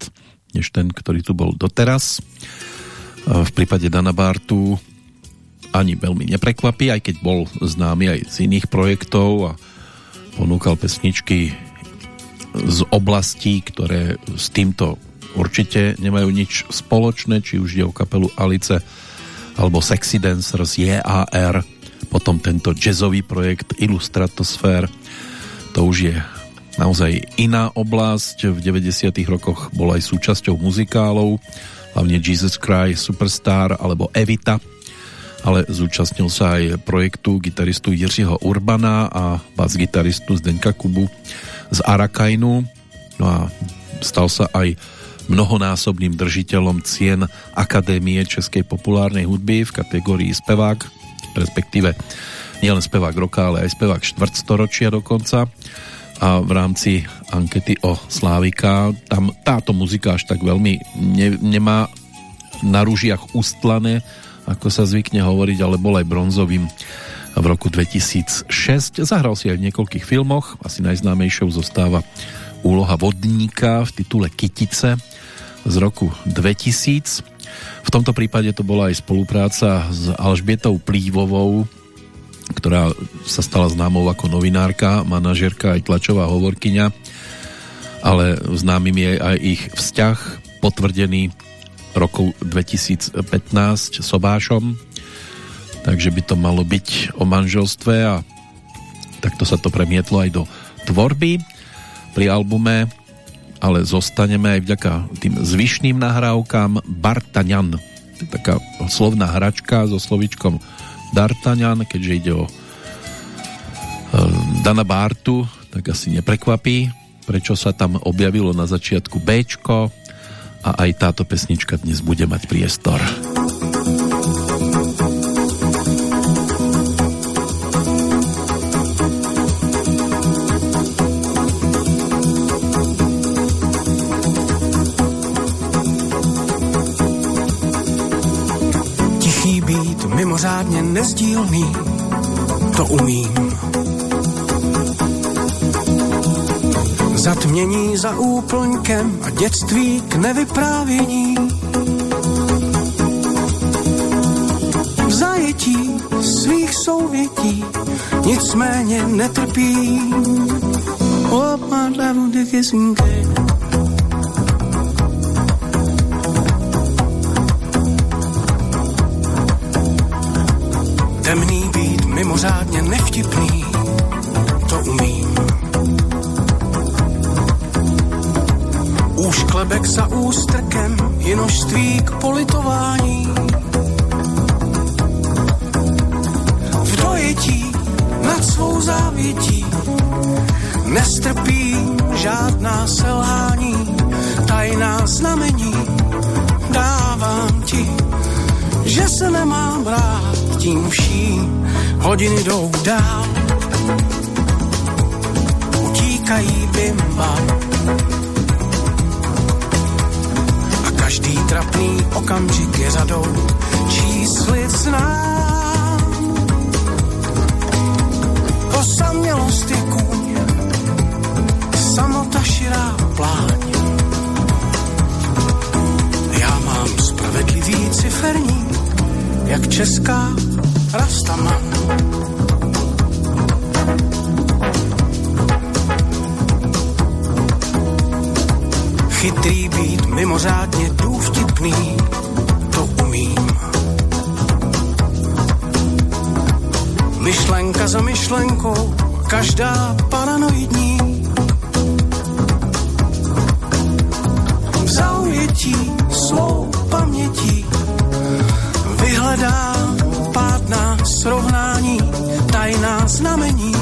než ten, ktorý tu bol doteraz. V prípade Dana Bartu ani veľmi neprekvapí, aj keď bol známy aj z iných projektov a ponúkal pesničky z oblastí, ktoré s týmto určite nemajú nič spoločné, či už je o kapelu Alice alebo Sexy Dancers, JAR, potom tento jazzový projekt Illustratosphere, to už je naozaj iná oblasť. V 90. rokoch bol aj súčasťou muzikálov, hlavne Jesus Christ Superstar alebo Evita, ale zúčastnil sa aj projektu gitaristu Jiřího Urbana a bas-gitaristu Zdeňka Kubu z Arakainu. No a stal sa aj mnohonásobným držiteľom cien Akadémie Českej populárnej hudby v kategórii spevák, respektíve nielen spevák roka, ale aj spevák štvrtstoročia dokonca a v rámci ankety o Slávika tam táto muzika až tak veľmi ne, nemá na rúžiach ustlané, ako sa zvykne hovoriť, ale bol aj bronzovým v roku 2006. Zahral si aj v niekoľkých filmoch, asi najznámejšou zostáva úloha vodníka v titule Kytice z roku 2000. V tomto prípade to bola aj spolupráca s Alžbietou Plívovou, ktorá sa stala známou ako novinárka, manažerka aj tlačová hovorkyňa, ale známym je aj ich vzťah potvrdený rokov 2015 Sobášom, takže by to malo byť o manželstve a takto sa to premietlo aj do tvorby pri albume, ale zostaneme aj vďaka tým zvyšným nahrávkam Bartaňan. Taká slovná hračka so slovičkom D'Artagnan, keďže ide o e, Dana Bartu, tak asi neprekvapí, prečo sa tam objavilo na začiatku Bčko a aj táto pesnička dnes bude mať priestor.
Mimořádně nezdílný, to umím. Zatmění za úplňkem a dětství k nevyprávění. V zajetí svých souvětí nicméně netrpím. Oh, my love, mimořádně nevtipný, to umím. Úšklebek za ústrkem je množství k politování. V dojetí nad svou závětí nestrpím žádná selhání, tajná znamení dávám ti, že se nemám rád tím vším, hodiny jdou dál, utíkají bimba a každý trapný okamžik je řadou číslic nám. Osamělost je kůň, samota širá pláň. Já mám spravedlivý ciferník, jak česká rastaman. Chytrý být mimořádně důvtipný, to umím. Myšlenka za myšlenkou, každá paranoidní. V zaujetí svou pamětí vyhledá pádná srovnání, tajná znamení.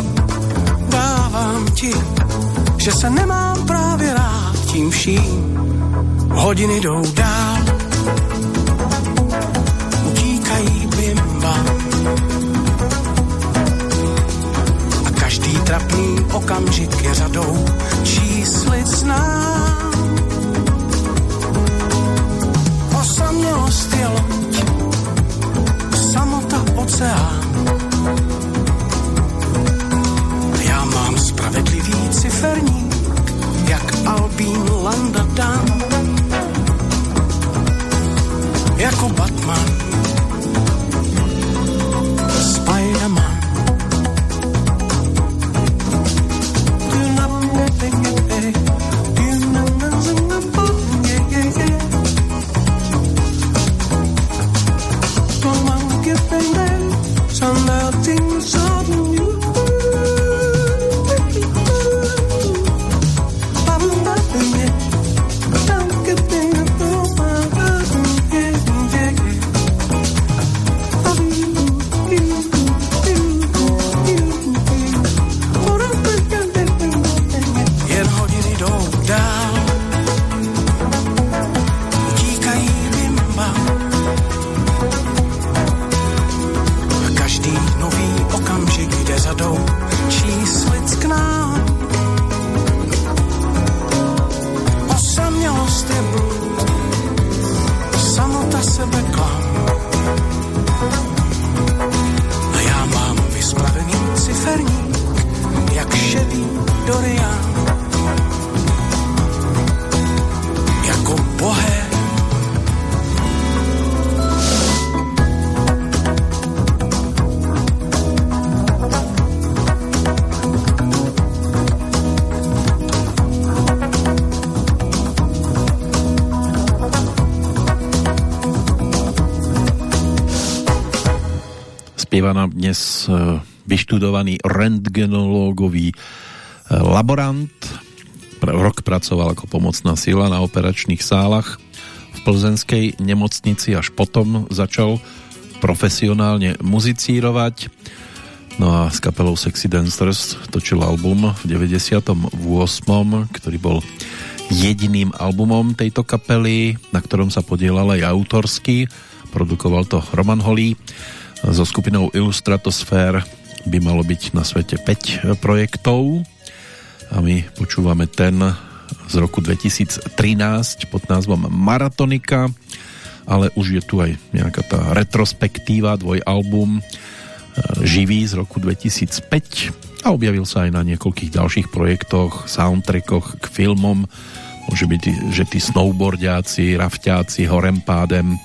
Dávám ti, že se nemám právě rád tím vším. Hodiny jdou dál, utíkají bimba. A každý trapný okamžik je řadou číslic znám. Osamělost je loď, samota oceán. Ciferník, jak Albín Landa Dan. Jako Batman,
Spieva nám dnes e, vyštudovaný rentgenológový e, laborant. Rok pracoval ako pomocná sila na operačných sálach v plzenskej nemocnici, až potom začal profesionálne muzicírovať. No a s kapelou Sexy Dancers točil album v 98., ktorý bol jediným albumom tejto kapely, na ktorom sa podielal aj autorsky. Produkoval to Roman Holý. So skupinou Illustratosfér by malo byť na svete 5 projektov a my počúvame ten z roku 2013 pod názvom Maratonika, ale už je tu aj nejaká tá retrospektíva, dvojalbum e, Živý z roku 2005 a objavil sa aj na niekoľkých ďalších projektoch, soundtrackoch k filmom. Môže byť, že tí snowboardiaci, rafťáci, horempádem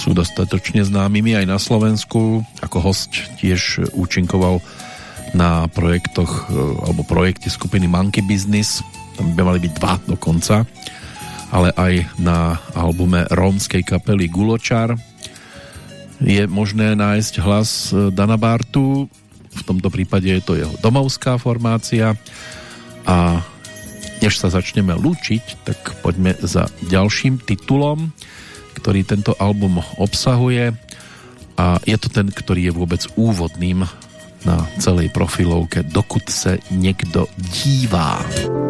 sú dostatočne známymi aj na Slovensku. Ako host tiež účinkoval na projektoch e, alebo projekte skupiny Monkey Business. Tam by mali byť dva dokonca. Ale aj na albume rómskej kapely Guločar je možné nájsť hlas e, Dana Bartu. V tomto prípade je to jeho domovská formácia. A než sa začneme lúčiť, tak poďme za ďalším titulom ktorý tento album obsahuje a je to ten, ktorý je vôbec úvodným na celej profilovke Dokud se niekto dívá.
tlouci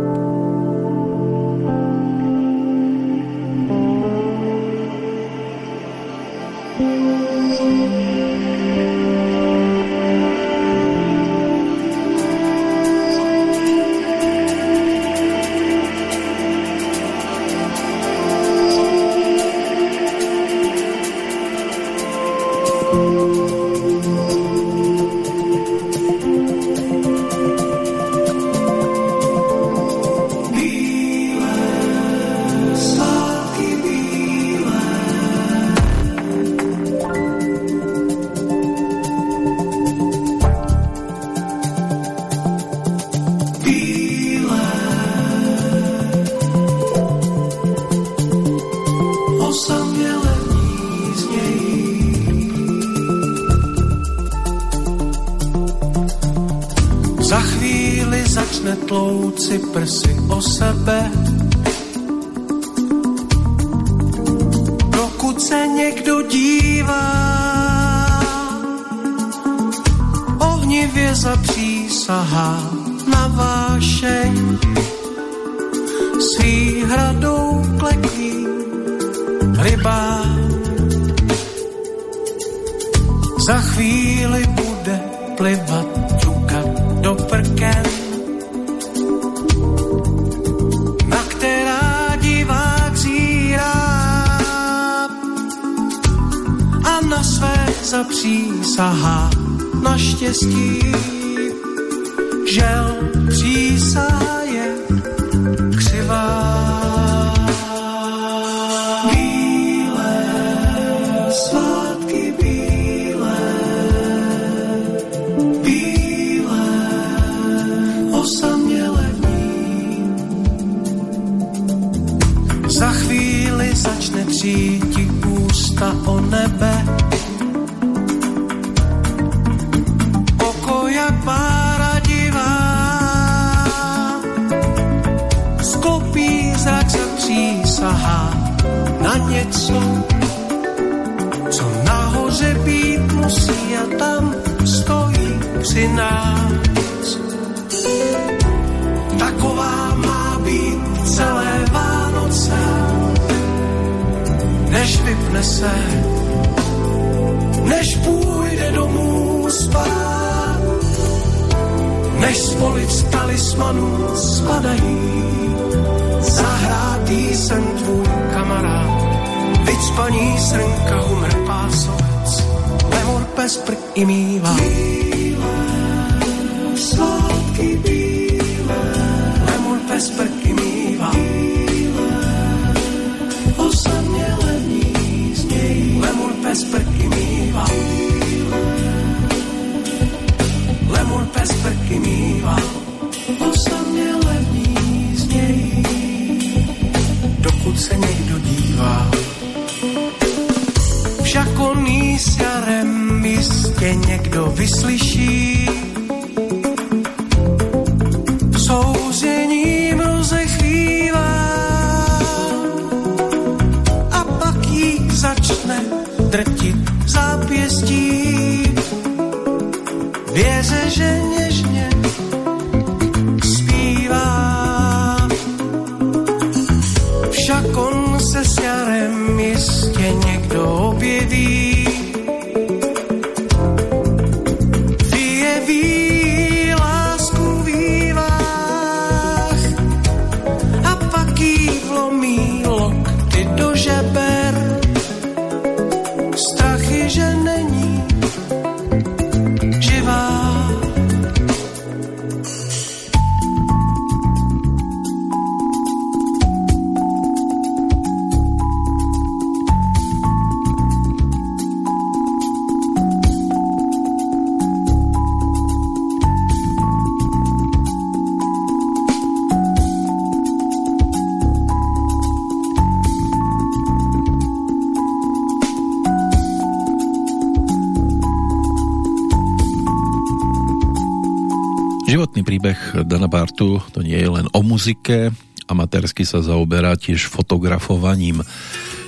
muzike, amatérsky sa zaoberá tiež fotografovaním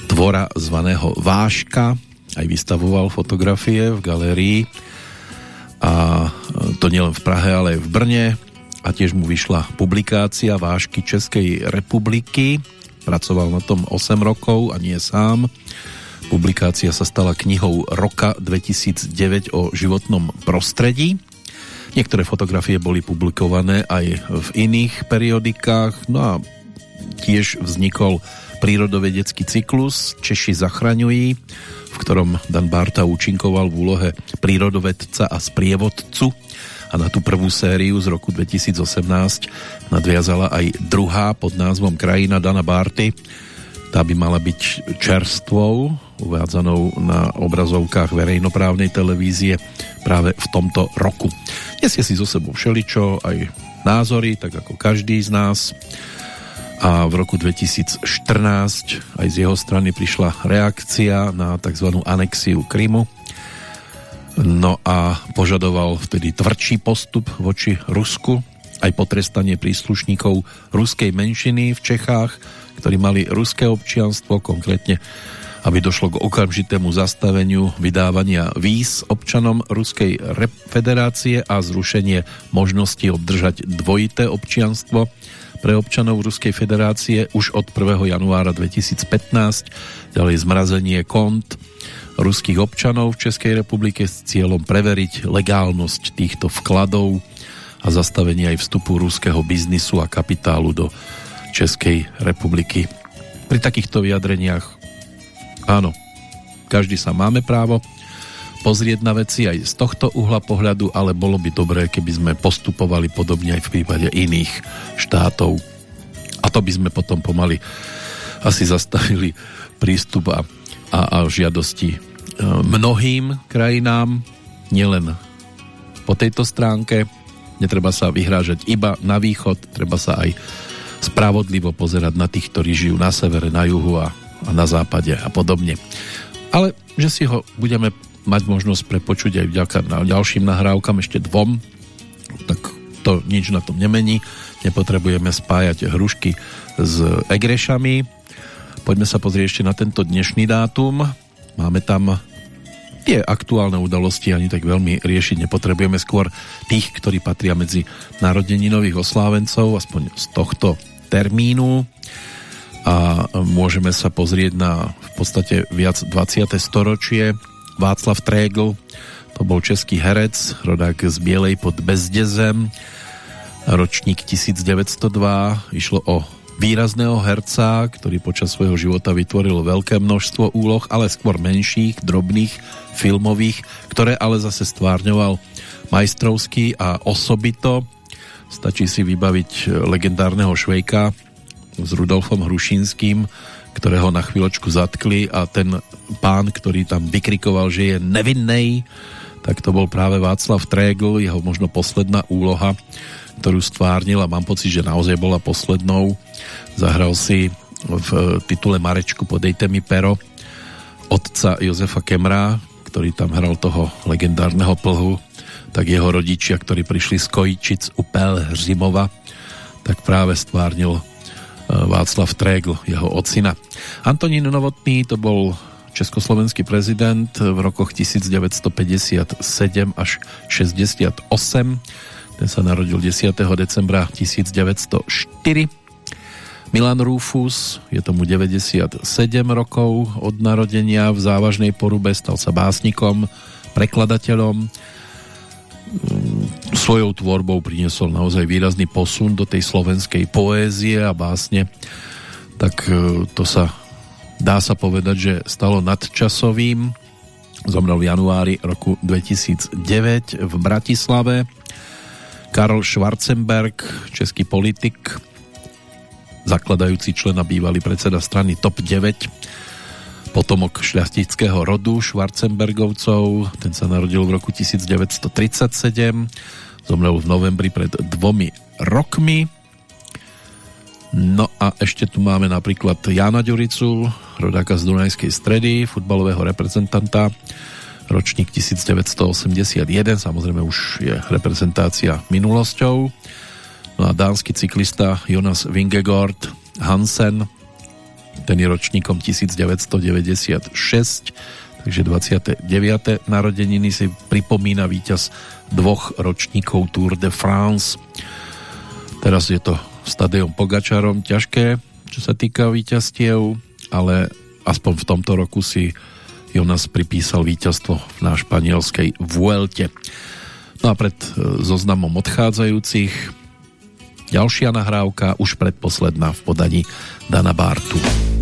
tvora zvaného Váška, aj vystavoval fotografie v galérii. A to nielen v Prahe, ale aj v Brne. A tiež mu vyšla publikácia Vášky Českej republiky. Pracoval na tom 8 rokov a nie sám. Publikácia sa stala knihou roka 2009 o životnom prostredí Niektoré fotografie boli publikované aj v iných periodikách, no a tiež vznikol prírodovedecký cyklus Češi zachraňují, v ktorom Dan Barta účinkoval v úlohe prírodovedca a sprievodcu a na tú prvú sériu z roku 2018 nadviazala aj druhá pod názvom Krajina Dana Barty. Tá by mala byť čerstvou, uvádzanou na obrazovkách verejnoprávnej televízie práve v tomto roku. Nesie si zo sebou všeličo, aj názory, tak ako každý z nás. A v roku 2014 aj z jeho strany prišla reakcia na tzv. anexiu Krymu. No a požadoval vtedy tvrdší postup voči Rusku aj potrestanie príslušníkov ruskej menšiny v Čechách, ktorí mali ruské občianstvo, konkrétne aby došlo k okamžitému zastaveniu vydávania víz občanom Ruskej federácie a zrušenie možnosti obdržať dvojité občianstvo pre občanov Ruskej federácie už od 1. januára 2015, ďalej zmrazenie kont ruských občanov v Českej republike s cieľom preveriť legálnosť týchto vkladov a zastavenie aj vstupu ruského biznisu a kapitálu do Českej republiky. Pri takýchto vyjadreniach áno, každý sa máme právo pozrieť na veci aj z tohto uhla pohľadu, ale bolo by dobré, keby sme postupovali podobne aj v prípade iných štátov. A to by sme potom pomaly asi zastavili prístup a, a, a žiadosti e, mnohým krajinám, nielen po tejto stránke. Netreba sa vyhrážať iba na východ, treba sa aj spravodlivo pozerať na tých, ktorí žijú na severe, na juhu a, a na západe a podobne. Ale že si ho budeme mať možnosť prepočuť aj vďaka na ďalším nahrávkam, ešte dvom, tak to nič na tom nemení. Nepotrebujeme spájať hrušky s egrešami. Poďme sa pozrieť ešte na tento dnešný dátum. Máme tam tie aktuálne udalosti ani tak veľmi riešiť nepotrebujeme skôr tých, ktorí patria medzi narodeninových oslávencov, aspoň z tohto termínu a môžeme sa pozrieť na v podstate viac 20. storočie Václav Trégl, to bol český herec, rodák z Bielej pod Bezdezem, ročník 1902, išlo o výrazného herca, ktorý počas svojho života vytvoril veľké množstvo úloh, ale skôr menších, drobných, filmových, ktoré ale zase stvárňoval majstrovský a osobito. Stačí si vybaviť legendárneho Švejka s Rudolfom Hrušínským, ktorého na chvíľočku zatkli a ten pán, ktorý tam vykrikoval, že je nevinnej, tak to bol práve Václav Trégl, jeho možno posledná úloha, ktorú stvárnil a mám pocit, že naozaj bola poslednou. Zahral si v titule Marečku Podejte mi pero otca Jozefa Kemra, ktorý tam hral toho legendárneho plhu, tak jeho rodičia, ktorí prišli z Kojičic u Pelhřimova, tak práve stvárnil Václav Trégl, jeho ocina. Antonín Novotný to bol československý prezident v rokoch 1957 až 68. Ten sa narodil 10. decembra 1904. Milan Rufus, je tomu 97 rokov od narodenia v závažnej porube, stal sa básnikom, prekladateľom, svojou tvorbou priniesol naozaj výrazný posun do tej slovenskej poézie a básne, tak e, to sa dá sa povedať, že stalo nadčasovým. Zomrel v januári roku 2009 v Bratislave. Karl Schwarzenberg, český politik, zakladajúci člen a bývalý predseda strany TOP 9, potomok šľachtického rodu Schwarzenbergovcov. Ten sa narodil v roku 1937, zomrel v novembri pred dvomi rokmi. No a ešte tu máme napríklad Jana Ďuricu, rodáka z Dunajskej stredy, futbalového reprezentanta, ročník 1981, samozrejme už je reprezentácia minulosťou. No a dánsky cyklista Jonas Vingegaard Hansen, ten je ročníkom 1996, takže 29. narodeniny si pripomína víťaz dvoch ročníkov Tour de France. Teraz je to stadion Pogačarom ťažké, čo sa týka víťazstiev, ale aspoň v tomto roku si Jonas pripísal víťazstvo na španielskej Vuelte. No a pred e, zoznamom odchádzajúcich ďalšia nahrávka, už predposledná v podaní Dana Bartu.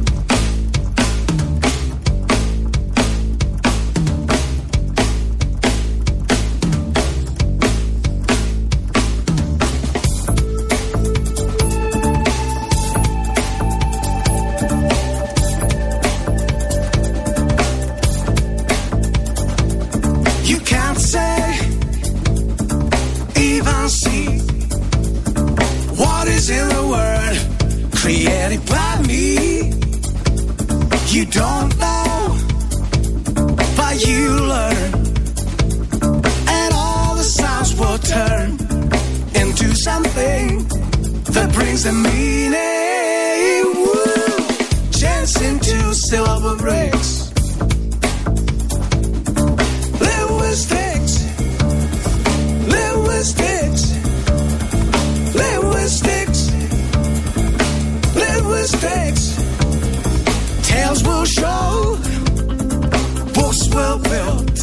Will show. Will build.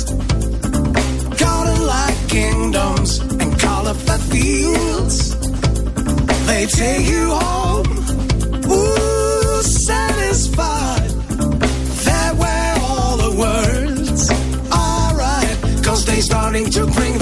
Garden-like kingdoms and colorful fields. They take you home.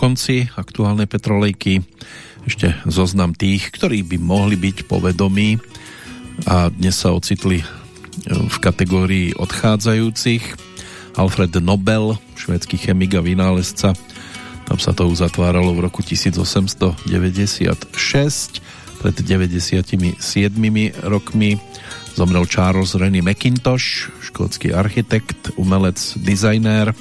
konci aktuálnej petrolejky. Ešte zoznam tých, ktorí by mohli byť povedomí a dnes sa ocitli v kategórii odchádzajúcich. Alfred Nobel, švédsky chemik a vynálezca. Tam sa to uzatváralo v roku 1896, pred 97 rokmi. Zomrel Charles Rennie McIntosh, škótsky architekt, umelec, dizajnér.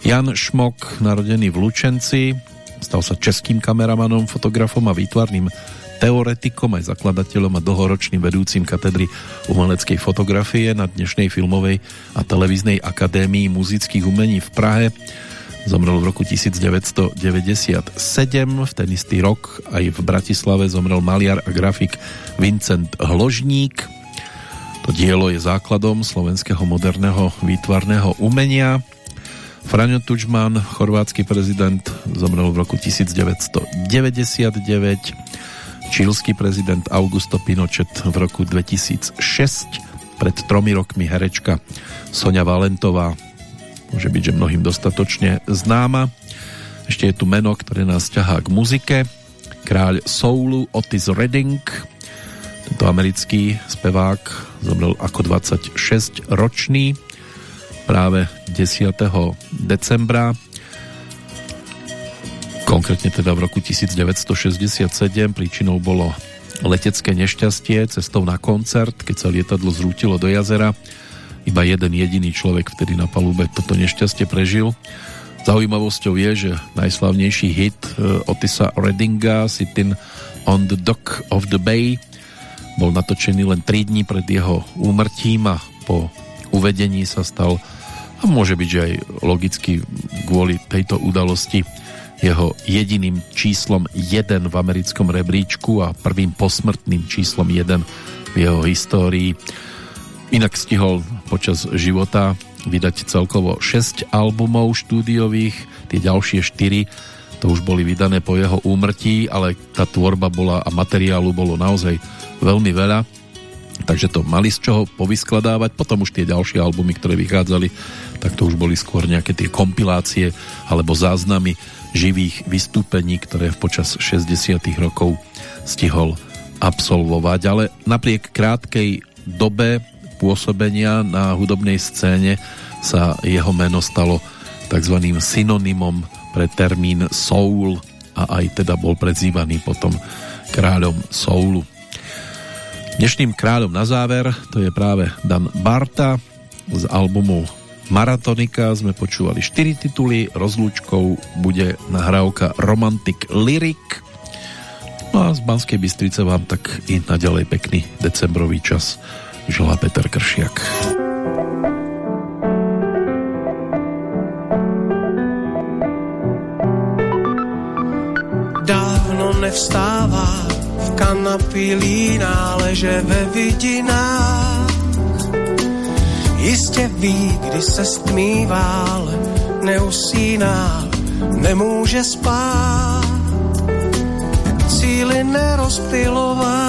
Jan Šmok, narodený v Lučenci, stal sa českým kameramanom, fotografom a výtvarným teoretikom, aj zakladateľom a dlhoročným vedúcim katedry umeleckej fotografie na dnešnej filmovej a televíznej akadémii muzických umení v Prahe. Zomrel v roku 1997, v ten istý rok aj v Bratislave zomrel maliar a grafik Vincent Hložník. To dielo je základom slovenského moderného výtvarného umenia. Franjo Tuđman, chorvátsky prezident, zomrel v roku 1999. Čílsky prezident Augusto Pinochet v roku 2006. Pred tromi rokmi herečka Sonja Valentová, môže byť, že mnohým dostatočne známa. Ešte je tu meno, ktoré nás ťahá k muzike. Kráľ soulu Otis Redding, tento americký spevák zomrel ako 26 ročný práve 10. decembra konkrétne teda v roku 1967 príčinou bolo letecké nešťastie cestou na koncert, keď sa lietadlo zrútilo do jazera iba jeden jediný človek vtedy na palube toto nešťastie prežil zaujímavosťou je, že najslavnejší hit e, Otisa Reddinga Sitting on the Dock of the Bay bol natočený len 3 dní pred jeho úmrtím a po uvedení sa stal a môže byť, že aj logicky kvôli tejto udalosti jeho jediným číslom 1 v americkom rebríčku a prvým posmrtným číslom 1 v jeho histórii. Inak stihol počas života vydať celkovo 6 albumov štúdiových, tie ďalšie 4 to už boli vydané po jeho úmrtí, ale tá tvorba bola a materiálu bolo naozaj veľmi veľa. Takže to mali z čoho povyskladávať. Potom už tie ďalšie albumy, ktoré vychádzali, tak to už boli skôr nejaké tie kompilácie alebo záznamy živých vystúpení, ktoré počas 60 rokov stihol absolvovať. Ale napriek krátkej dobe pôsobenia na hudobnej scéne sa jeho meno stalo tzv. synonymom pre termín soul a aj teda bol predzývaný potom kráľom soulu. Dnešným kráľom na záver to je práve Dan Barta z albumu Maratonika. Sme počúvali 4 tituly, rozlúčkou bude nahrávka Romantic Lyric. No a z Banskej Bystrice vám tak i naďalej pekný decembrový čas želá Peter Kršiak.
Dávno nevstává kanapy líná leže ve vidinách. Jistě ví, kdy se stmívá, ale neusíná, nemůže spát. Cíly nerozptylová,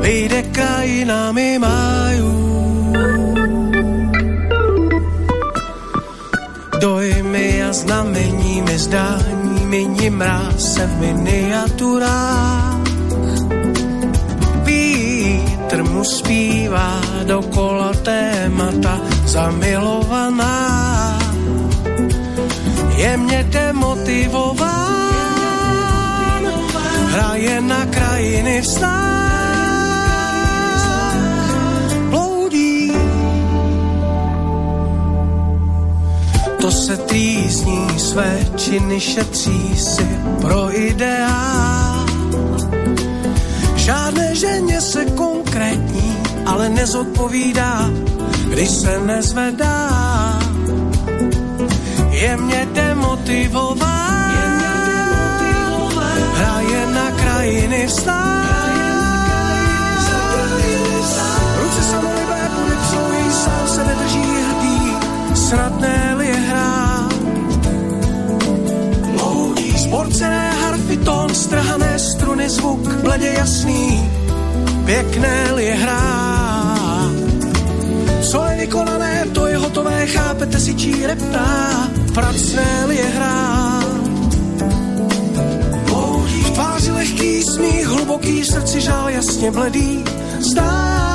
vyjde krajinami májů. Dojmy a znameními zdání mini mráz se v miniaturách. Vítr mu zpívá dokola témata zamilovaná. Je mě demotivován, hraje na krajiny vstát to se trýzní, své činy šetří si pro ideál. Žádné ženě se konkrétní, ale nezodpovídá, když se nezvedá. Je mě demotivován, hraje na krajiny vstát. Ruce samolibé podepřou, sám se nedrží hrdý, je Loudí sporcené harfy, tón, strhané struny, zvuk, bledě jasný, pěkné-li je hrát. Co je vykonané, to je hotové, chápete si, čí reptá, pracné-li je hrát. V tváři lehký smích, hluboký srdci žál jasně bledý, zdá